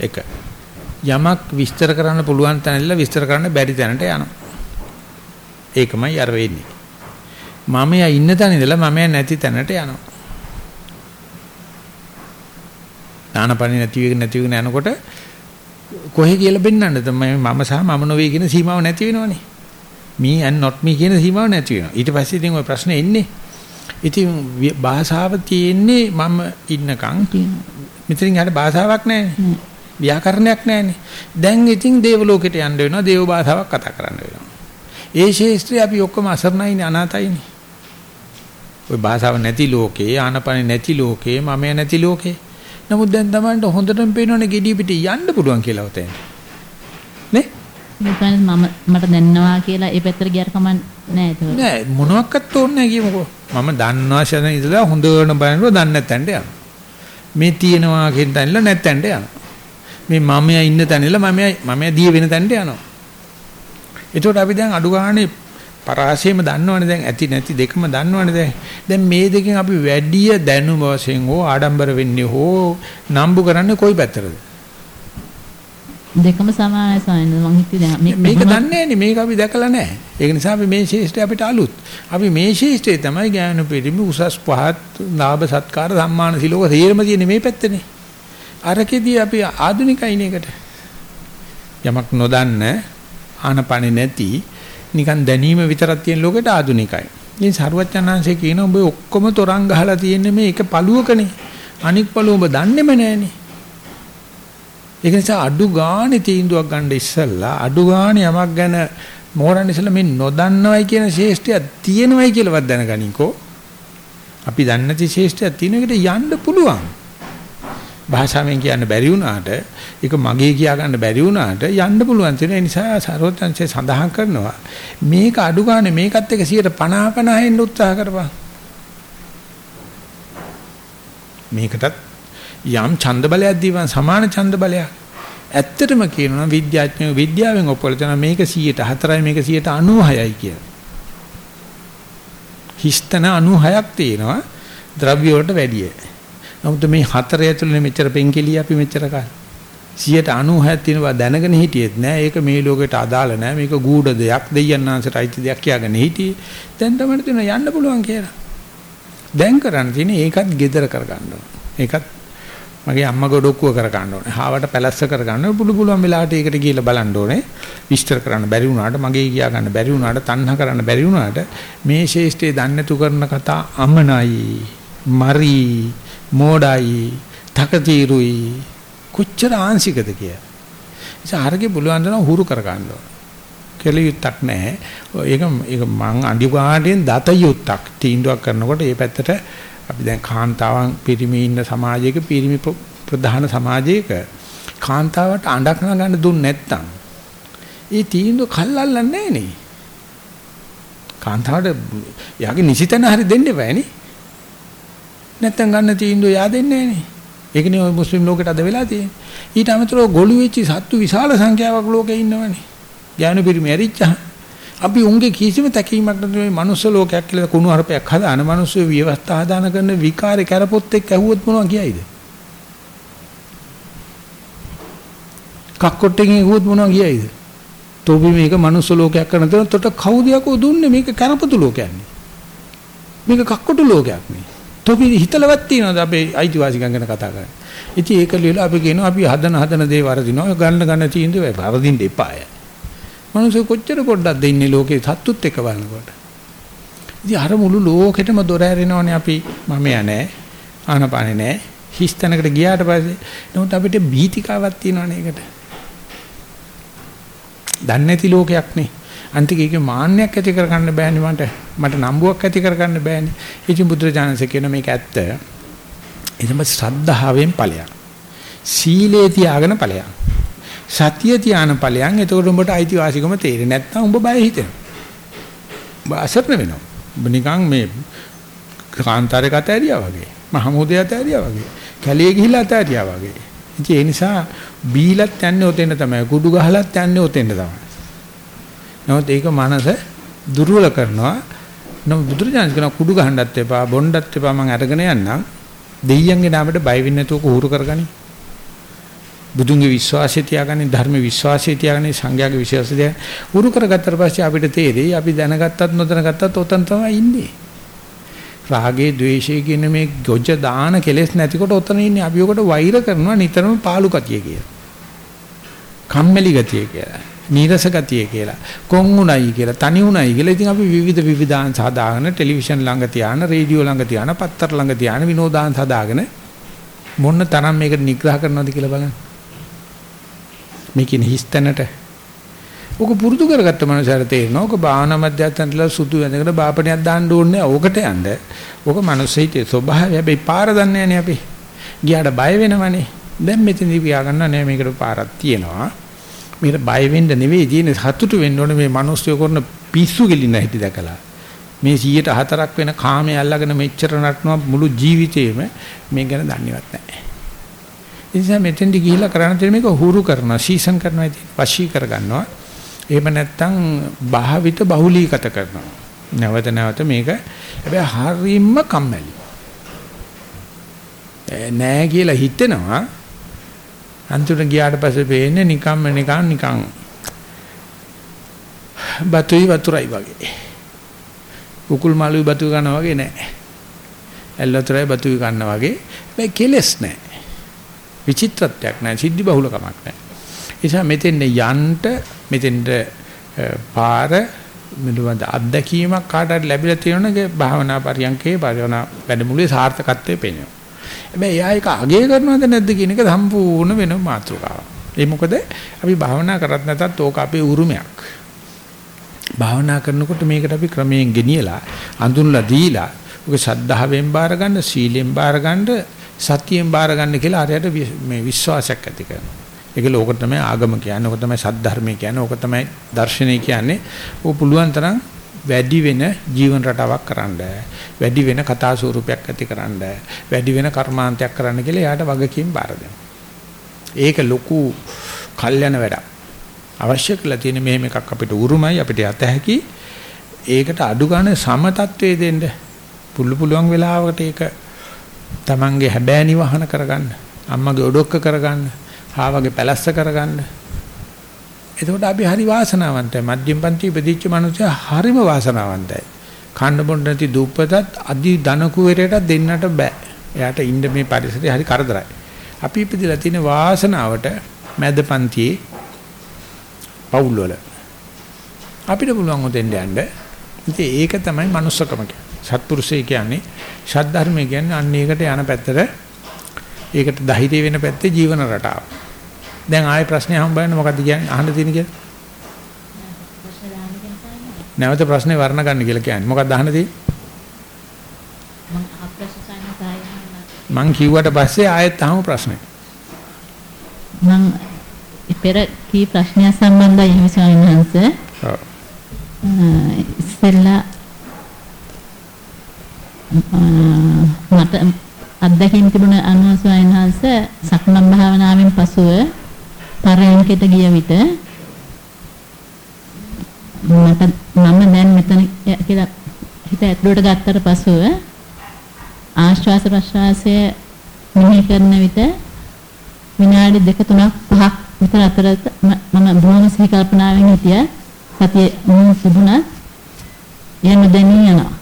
එක යමක් විස්තර කරන්න පුළුවන් තැනilla විස්තර කරන්න බැරි තැනට යනවා. ඒකමයි අර වෙන්නේ. මමයා ඉන්න තැන ඉඳලා මමයා නැති තැනට යනවා. ඥානපණි නැති වෙගෙන නැති වෙගෙන යනකොට කොහෙ කියලා බෙන්නන්නද මම සහ මම නොවේ කියන සීමාව නැති වෙනවනේ. me and not me කියන සීමාව නැති වෙනවා. ඊට පස්සේ ඉතින් ওই ප්‍රශ්නේ එන්නේ. ඉතින් භාෂාව තියෙන්නේ මම ඉන්නකම් මෙතනින් යට භාෂාවක් නැහැ. ව්‍යාකරණයක් නැහැනේ. දැන් ඉතින් දේව ලෝකෙට යන්න වෙනවා. දේව භාෂාවක් කතා කරන්න වෙනවා. ඒ ශේෂ්ත්‍රය අපි ඔක්කොම අසරණයිනේ අනාතයිනේ. ওই භාෂාව නැති ලෝකේ, ආනපන නැති ලෝකේ, මම නැති ලෝකේ. නමුත් දැන් Tamanට හොඳටම පේනවනේ gediy පිට යන්න පුළුවන් කියලා උතෙන්. නේ? මේකෙන් මම මට දැනනවා කියලා ඒ පැත්තට ගියාර කමක් නැහැ ඒක. නෑ මොනවත් ඕනේ නැහැ කියමුකෝ. මම දන්නවා ශරණ ඉඳලා හොඳට බලනකොට දන්නේ නැත්තන්ට යනවා. මේ තියෙනවා කියන තැනilla නැත්තන්ට යනවා. මේ මමයා ඉන්න තැනilla මමයා මමයා දිය වෙන තැනට යනවා. එතකොට අපි දැන් අඩු ගානේ පරාසයම දන්නවනේ දැන් ඇති නැති දෙකම දන්නවනේ දැන්. දැන් මේ දෙකෙන් අපි වැඩි දැනුම වශයෙන් හෝ ආඩම්බර වෙන්නේ හෝ නම්බු කරන්නේ කොයි පැත්තටද? දෙකම සමානයි සායන මං දැන් මේක දන්නේ නැහැ මේක අපි දැකලා නැහැ. ඒක නිසා අපි මේ ශේෂ්ඨය අපිට අලුත්. අපි මේ ශේෂ්ඨය තමයි ඥාන පිරිමි උසස් පහත් ලාභ සත්කාර සම්මාන සිලෝක තේරම තියෙන්නේ මේ පැත්තනේ. අරකෙදී අපි ආධුනිකයින් එකට. යමක් නොදන්න ආනපනෙ නැති නිකන් දැනීම විතරක් තියෙන ලෝකෙට ආධුනිකයි. ඉතින් සරුවචනාංශේ කියන ඔබ ඔක්කොම තොරන් ගහලා තියෙන්නේ මේ එක පළුවකනේ. අනික් පළුව ඔබ දන්නේම නැහනේ. ඒක නිසා අඩු ගානේ තීන්දුවක් ගන්න ඉස්සෙල්ලා අඩු ගානේ යමක් ගැන මෝරන් ඉස්සෙල්ලා මේ නොදන්නවයි කියන ශේෂ්ඨය තියෙනවයි කියලාවත් දැනගනින්කෝ. අපි දන්නේ නැති ශේෂ්ඨයක් තියෙන එකට යන්න පුළුවන්. භාෂාවෙන් කියන්න බැරි වුණාට ඒක මගේ කියා ගන්න බැරි වුණාට යන්න පුළුවන් තියෙන නිසා සරෝජන්සේ සඳහන් කරනවා මේක අඩු ගානේ මේකත් එක්ක 50 50 එන්න උත්සාහ කරපන් මේකටත් යම් ඡන්ද බලයක් දීපන් සමාන ඡන්ද බලයක්. ඇත්තටම කියනවා විද්‍යාඥයෝ විද්‍යාවෙන් ඔප්පල තන මේක 104යි මේක 196යි කියලා. හිස්තන 96ක් තියෙනවා ද්‍රව්‍ය වලට වැඩිය. නමුත් මේ හතර ඇතුළේ මෙච්චර පෙන්කෙලිය අපි මෙච්චර කාලේ. 196ක් තියෙනවා දැනගෙන හිටියෙත් නෑ. ඒක මේ ලෝකෙට අදාළ නෑ. මේක ගූඪ දෙයක්. දෙයයන් ආන්සර් අයිති දෙයක් කියාගෙන හිටියේ. දැන් තමයි තියෙන යන්න පුළුවන් කියලා. දැන් කරන්න තියෙන්නේ ඒකත් gedara කරගන්න ඒකත් මගේ අම්මා ගොඩක්කුව කර ගන්න ඕනේ. හාවට පැලස්ස කර ගන්න පුළු පුළුවන් වෙලාවට ඒකට ගිහිල්ලා බලන්න ඕනේ. විස්තර කරන්න බැරි වුණාට මගේ කියා ගන්න බැරි වුණාට තණ්හ කරන්න බැරි වුණාට මේ ශේෂ්ඨේ දන්නේතු කරන කතා අමනයි, මරි, මෝඩයි, තකතිරුයි කොච්චර ආංශිකද කිය. ඉතින් අරගේ පුළුවන් දන හුරු කර ගන්න ඕනේ. කෙලියුත්තක් නැහැ. ඒක ඒක මං අඩිගාණෙන් දත යුත්තක් තීන්දුවක් කරනකොට ඒ පැත්තට අපි දැන් කාන්තාවන් පිරිමි ඉන්න සමාජයක පිරිමි ප්‍රධාන සමාජයක කාන්තාවට අඬක් නගන්න දුන්නේ නැත්තම් ඒ තීන්දුව කල්ලල්ලන්නේ නැහැ නේ. කාන්තාවට යාගේ නිසිතන හරි දෙන්න එපානේ. නැත්තම් ගන්න තීන්දුව යා දෙන්නේ නැහැ නේ. ඒකනේ ওই මුස්ලිම් ලෝකෙට අද වෙලා තියෙන්නේ. ඊට අමතරව ගොළු වෙච්ච සත්තු විශාල සංඛ්‍යාවක් ලෝකේ ඉන්නවනේ. ඥාන පිරිමි ඇරිච්චා. අපි උන්ගේ කිසිම තැකීමක් නැතුව මේ මනුස්ස ලෝකයක් කියලා කුණු හරපයක් හදාන මනුස්ස විවස්ථා හදාන කරන විකාරේ කරපොත් එක්ක ඇහුවොත් මොනවා කියයිද? කක්කොට්ටෙන් ඇහුවොත් මොනවා කියයිද? තෝපි මේක මනුස්ස ලෝකයක් කරන තොට කවුද යකෝ දුන්නේ මේක කරපතු ලෝකයක් මේක කක්කොටු ලෝකයක් නේ. තෝපි හිතලවත් තියනවාද අපේ අයිතිවාසිකම් ගැන කතා කරන්නේ. ඉතින් ඒක ලියලා අපි කියනවා අපි හදන හදන දේ වරදිනවා ගන්න ගන්න තීන්දුව වරදින්න එපාය. මිනිස්සු කොච්චර පොඩ්ඩක් දෙන්නේ ලෝකේ සත්තුත් එක බලනකොට. ඉතින් අර මුළු ලෝකෙටම දොර ඇරෙනවනේ අපි මම යන්නේ ආනපානේ නෑ හිස් තැනකට ගියාට පස්සේ නමුත් අපිට බීතිකාවක් තියෙනවනේ ඒකට. දන්නේ නැති ලෝකයක් නේ. අන්තික ඒකේ මාන්නයක් ඇති කරගන්න බෑනේ මට. මට නම්බුවක් ඇති කරගන්න බෑනේ. ඉතින් බුදුරජාණන්සේ කියන මේක ඇත්ත. එතම ශ්‍රද්ධාවෙන් ඵලයක්. සීලේ තියාගෙන ඵලයක්. සතිය ධාන ඵලයන් එතකොට උඹට අයිතිවාසිකම තේරෙන්නේ නැත්නම් උඹ බය හිතෙනවා. උඹ අසරණ වෙනවා. උඹ නිකන් මේ කාන්තාරේ කත ඇරියා වගේ. මහමුදේ අත ඇරියා වගේ. කැලේ ගිහිල්ලා අත ඇරියා වගේ. ඉතින් ඒ නිසා බීලත් යන්නේ ඔතෙන් තමයි. කුඩු ගහලත් යන්නේ ඔතෙන් තමයි. නමුත් ඒක මනස දුර්වල කරනවා. නමුත් බුදුරජාණන් කියන කුඩු ගහන්නත් එපා, බොණ්ඩත් එපා මං අරගෙන යන්නම්. දෙයියන්ගේ නාමයට බය වෙන්නේ නැතුව කුහුරු කරගනි. බුදුන්ගේ විශ්වාසය තියාගන්නේ ධර්ම විශ්වාසය තියාගන්නේ සංඝයාගේ විශ්වාසය තියාගන්නේ උරු කරගත්තට පස්සේ අපිට තේරෙයි අපි දැනගත්තත් නොදැනගත්තත් ඔතන තමයි ඉන්නේ රාගේ ద్వේෂයේ කියන මේ ගොජ දාන කෙලෙස් නැතිකොට ඔතන ඉන්නේ අපි ඔකට වෛර කරනවා නිතරම පාලු ගතිය කියලා කම්මැලි ගතිය කියලා නීරස ගතිය කියලා කොන් උණයි කියලා තනි උණයි කියලා ඉතින් අපි විවිධ විවිධාන් සාදාගෙන ටෙලිවිෂන් ළඟ තියාන රේඩියෝ ළඟ තියාන පත්තර ළඟ තියාන විනෝදාන් සාදාගෙන මොන්න තරම් මේකට නිග්‍රහ කරනවද කියලා බලන්න මේ කියන හිස්තැනට ඔක පුරුදු කරගත්ත මනසට තේරෙනවා ඔක භාවනා මධ්‍යස්ථානටලා සුදු වැඳගෙන බාපණයක් දාන්න ඕනේ ඕකට යන්න. ඕක මනුස්ස හිතේ ස්වභාවය. හැබැයි පාර දන්නේ නැහැ අපි. ගියාට බය වෙනවනේ. දැන් මෙතනදී පියා ගන්න නෑ මේකට පාරක් තියෙනවා. මේකට බය වෙන්න නෙවෙයි තියෙන්නේ සතුටු වෙන්න ඕනේ මේ මිනිස්සු කරන පිස්සු ගෙලින්න හිටි දැකලා. මේ 104ක් වෙන කාමයේ අල්ලගෙන මෙච්චර නටනවා මුළු ජීවිතේම මේ ගැන දන්නේවත් නැහැ. නිසා මෙතෙන්දි ගිහිල්ලා කරන්න තියෙන මේක හුරු කරනවා සීසන් කරනවා ඉතින් වශී කරගන්නවා එහෙම නැත්නම් භාවිත බහුලීගත කරනවා නැවත නැවත මේක හැබැයි හරියම කම්මැලි නෑ කියලා හිතෙනවා අන්තිමට ගියාට පස්සේ පේන්නේ නිකම්ම නිකන් නිකන් බතුයි වතුරයි වගේ. කුකුල් මාළුයි බතු ගන්නවා වගේ නෑ. ඇල් වතුරයි බතුයි ගන්නවා වගේ. මේ කෙලස් නෑ. විචිත්‍රත්වයක් නැහැ සිද්ධි බහුලකමක් නැහැ. ඒ නිසා මෙතෙන් යන්න මෙතෙන්ට පාර මෙලොවද අත්දැකීමක් කාටට ලැබිලා තියෙනවනේ භාවනා පරියන්කේ භාවනා වැඩමුළුවේ සාර්ථකත්වය පේනවා. හැබැයි එයා ඒක අගය කරනවද නැද්ද කියන එක සම්පූර්ණ වෙන මාතෘකාවක්. ඒ මොකද අපි භාවනා කරත් නැතත් ඕක අපේ උරුමයක්. භාවනා කරනකොට මේකට අපි ක්‍රමයෙන් ගෙනියලා අඳුන්ලා දීලා ඔක සද්ධාවෙන් බාර ගන්න, සීලෙන් බාර ගන්න සතියෙන් බාර ගන්න කියලා අරයට මේ විශ්වාසයක් ඇති කරනවා. ඒක ලෝක තමයි ආගම කියන්නේ. ඕක තමයි සද්ධර්මය කියන්නේ. ඕක තමයි දර්ශනය කියන්නේ. ඕක පුළුවන් තරම් වැඩි වෙන ජීවන රටාවක් කරන්න වැඩි වෙන කතා ස්වරූපයක් ඇති කරන්න වැඩි වෙන කර්මාන්තයක් කරන්න කියලා එයාට වගකීම් බාර ඒක ලොකු කල්යන වැඩක්. අවශ්‍ය කරලා තියෙන මෙහෙම එකක් අපිට උරුමයි අපිට යත හැකි ඒකට අඩු ගන්න සම තත්වයේ දෙන්න. පුළු පුළුවන් වෙලාවකට ඒක Tamange හැබෑ නිවහන කරගන්න අම්මගේ ඔඩොක්ක කරගන්න ආවගේ පැලස්ස කරගන්න. එතකොට අපි හරි වාසනාවන්තයි. මධ්‍යම පන්ති ඉපදිච්ච මනුස්සයා හරිම වාසනාවන්තයි. කන්න බොන්න නැති දුප්පතත් අදි ධන කුවරයට දෙන්නට බෑ. එයාට ඉන්න මේ පරිසරය හරි කරදරයි. අපි ඉපදිලා තියෙන වාසනාවට මැද පන්තියේ පවුල් වල අපිට පුළුවන් උදෙන්ට යන්න. ඉතින් ඒක තමයි manussකම කියන්නේ. සත්පුරුෂය කියන්නේ ශාද්ධර්මය කියන්නේ අන්න ඒකට යන පැත්තට ඒකට ධෛර්ය වෙන පැත්තේ ජීවන රටාව. දැන් ආයේ ප්‍රශ්නේ හම්බවෙන්න මොකද්ද කියන්නේ අහන්න තියෙන කියලා? නැවත ප්‍රශ්නේ වර්ණ ගන්න කියලා කියන්නේ. මොකක්ද අහන්න තියෙන්නේ? මං කිව්වට පස්සේ ආයෙත් අහමු ප්‍රශ්නේ. මං පෙර කී ප්‍රශ්නයක් සම්බන්ධයි එහෙම ස්වාමීන් වහන්සේ. ඔව්. ඉස්සෙල්ලා මට අත්දැකීම් තිබුණ අනුව ස්වාමීන් වහන්සේ සක්මන් භාවනාවෙන් පසුව පරයන්කට ගිය විට මට මම දැන් මෙතන කියලා හිත ඇතුළට ගත්තට පසුව ආශ්වාස ප්‍රශ්වාසය මෙහෙය කරන විට විනාඩි දෙක තුනක් පහක් විතර අතරත මම බොහොම සිහි කල්පනාවෙන් හිටියා සතිය මුහුණ තිබුණත් එය නොදැනී යනවා.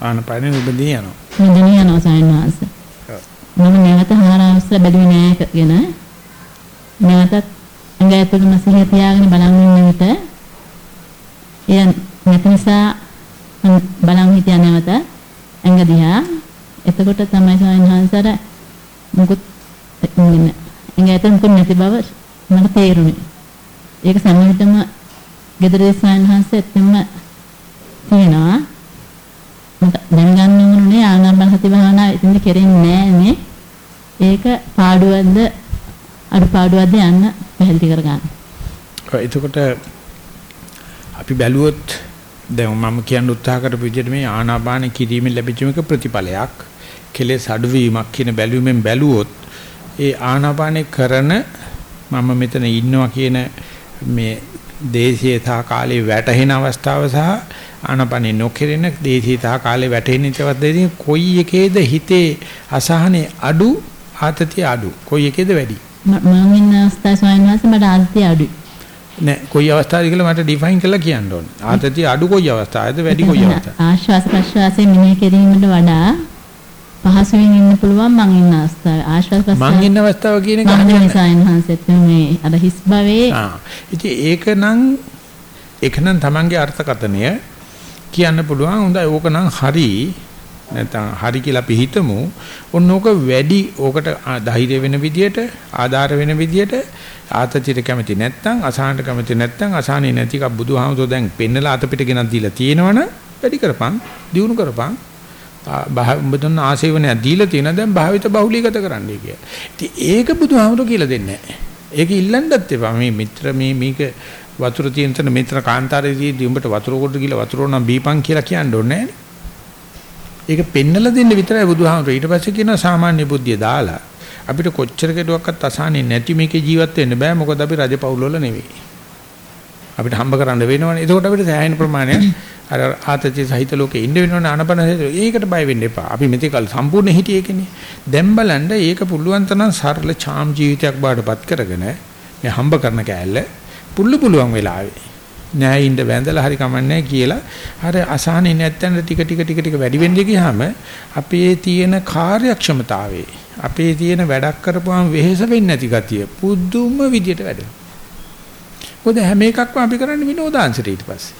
ආනපනේ නුඹදී යනවා. නොදැනී යනවා සයන්වාස මම නැවත හාරාවස්ස බැලුවේ නෑ කියන නැවතත් ඇඟ ඇතුළේ මසිහිය තියාගෙන බලන් ඉන්න විට එය නැති නිසා බලන් හිටියා නැවත ඇඟ දිහා එතකොට තමයි ස්වාමීන් වහන්සේට මුකුත් ඇඟ ඇතුළේ මුකුත් නැති බව මට තේරුණේ. ඒක සම්මිතම ගෙදරේ ස්වාමීන් වහන්සේ එතෙම තියෙනවා. මට දැනගන්න ඕනේ ආනාපාන සති භාවනාව ඉතින් කෙරෙන්නේ නෑනේ. ඒක පාඩුවක්ද අඩුපාඩුවක්ද යන්න පැහැදිලි කරගන්න. එතකොට අපි බැලුවොත් දැන් මම කියන්න උත්සාහ කරපු විදිහට මේ ආනාපාන කිරීමෙන් ලැබිච්ච එක ප්‍රතිඵලයක්. කෙලෙස් අඩුවීමක් කියන බැලුමෙන් බැලුවොත් ඒ ආනාපානේ කරන මම මෙතන ඉන්නවා කියන මේ දේශීය සහ කාලේ වැටහෙන අවස්ථාව සහ ආනාපානේ නොකිරෙන දේශීය සහ කාලේ වැටෙන ඉතවත් දෙදී කොයි එකේද හිතේ අසහනේ අඩු ආතතිය අඩු? කොයි එකේද වැඩි? මම ඉන්න අවස්ථාවේ ස්වාමීන් වහන්සේ මට ආතතිය අඩුයි නෑ කොයි අවස්ථාවද කියලා මට ඩිෆයින් කරලා කියන්න ඕනේ. ආතතිය අඩු කොයි අවස්ථාවද වැඩි කොයි අවස්ථාවද? ආශ්වාස ප්‍රශ්වාසයේ මෙනෙහි කිරීමට වඩා පහසුවෙන් ඉන්න පුළුවන් මං ඉන්න අවස්ථාවේ. ආශ්වාස ප්‍රශ්වාස මං ඉන්න අවස්ථාව කියන එක අහන්නේ සයන්හන්සෙත් මේ අර හිස් භවයේ ආ ඉතින් ඒක නම් ඒක නම් Tamange අර්ථකතනය කියන්න පුළුවන්. හොඳයි ඕක නම් හරි නැත්නම් හරි කියලා අපි හිතමු. ඔන්න ඕක වැඩි ඕකට ධෛර්ය වෙන විදියට ආධාර වෙන විදියට ආතතියට කැමති නැත්නම් අසහනට කැමති නැත්නම් අසහනේ නැති එකක් බුදුහාමුදුරෝ දැන් පෙන්නලා අත පිට ගෙනත් දීලා තියෙනවනම් වැඩි කරපන් දියුණු කරපන් බහුඹතුන් ආශේවනය දීලා තියෙන දැන් භාවිත බහුලීගත කරන්නයි කිය. ඉතින් ඒක බුදුහාමුදුරෝ කියලා දෙන්නේ නැහැ. ඒක ඉල්ලන්නත් එපා. මේ මිත්‍ර මේ මේක වතුර තියෙන තැන මිත්‍ර කාන්තාරයේදී උඹට වතුර කොට කියලා වතුර නම් බීපන් කියලා කියන්න ඕනේ ඒක පෙන්නලා දෙන්න විතරයි බුදුහාමුදුරෝ ඊට පස්සේ කියන සාමාන්‍ය බුද්ධිය දාලා අපිට කොච්චර කෙරුවක්වත් අසහනේ නැති මේකේ ජීවත් වෙන්න බෑ මොකද අපි රජ පවුල් වල නෙවෙයි. අපිට හම්බ කරන්න වෙනවනේ. එතකොට අපිට සෑහෙන ප්‍රමාණයක් අර ආතතිය සහිත ලෝකේ ඉන්න වෙනවනේ අනපන ඒකට බය වෙන්න එපා. අපි මෙතකල් සම්පූර්ණ හිටියේ කෙනේ. දැන් බලන්න ඒක පුළුවන් තරම් සරල චාම් ජීවිතයක් බාටපත් කරගෙන මේ හම්බ කරන කෑල්ල පුල්ලු පුළුවන් වෙලාවේ නෑ ඉන්න වැඳලා හරි කමන්නේ කියලා අර අසහනේ නැත්තන ටික ටික ටික ටික වැඩි වෙන්න ගියාම අපේ තියෙන කාර්යක්ෂමතාවේ අපේ තියෙන වැඩක් කරපුවාම වෙහෙස වෙන්නේ නැති ගතිය පුදුම විදියට වැඩෙනවා. මොකද හැම එකක්ම අපි කරන්නේ විනෝදාංශයට ඊට පස්සේ.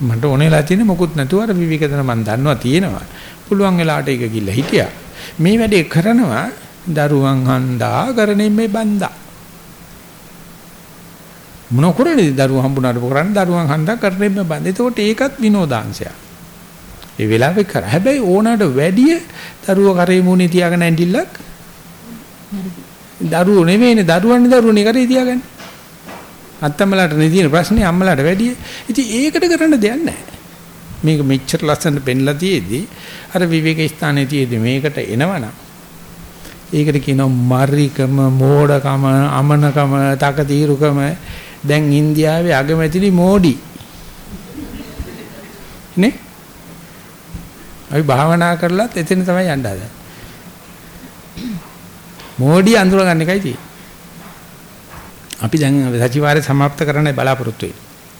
මට ඕනෙලා තියෙන මොකුත් නැතුව අර විවිකදන මම දන්නවා තියෙනවා. පුළුවන් වෙලාවට ඒක ගිල්ල හිටියා. මේ වැඩේ කරනවා දරුවන් හන්දා කරන්නේ මේ බන්දා. මොන කරන්නේ දරුවෝ හම්බුනාට කරන්නේ දරුවන් හන්දා කරන්නේ මේ බන්දා. එතකොට ඒකත් විනෝදාංශයක්. ඒ වෙලාවේ කර. හැබැයි ඕනකට වැඩිය දරුවෝ කරේ මුනේ තියාගෙන ඇඬිල්ලක් දරුවෝ නෙවෙයිනේ දරුවන්නේ දරුවනේ කරේ තියාගන්නේ. අත්තම්මලාට නෙදින ප්‍රශ්නේ අම්මලාට වැඩි. ඉතින් ඒකට කරන්න දෙයක් නැහැ. මේක මෙච්චර ලස්සනට පෙන්ලා තියේදී අර විවේක ස්ථානයේ තියේදී මේකට එනවනම් ඒකට කියනවා මරිකම මෝඩකම අමනකම තකතිරුකම දැන් ඉන්දියාවේ අගමැතිනි මෝඩි නේ අපි භාවනා කරලත් එතන තමයි යන්න හදන්නේ. මෝඩි අඳුර ගන්න එකයි තියෙන්නේ. අපි දැන් සතිವಾರේ સમાપ્ત කරන්න බලාපොරොත්තු වෙන්නේ.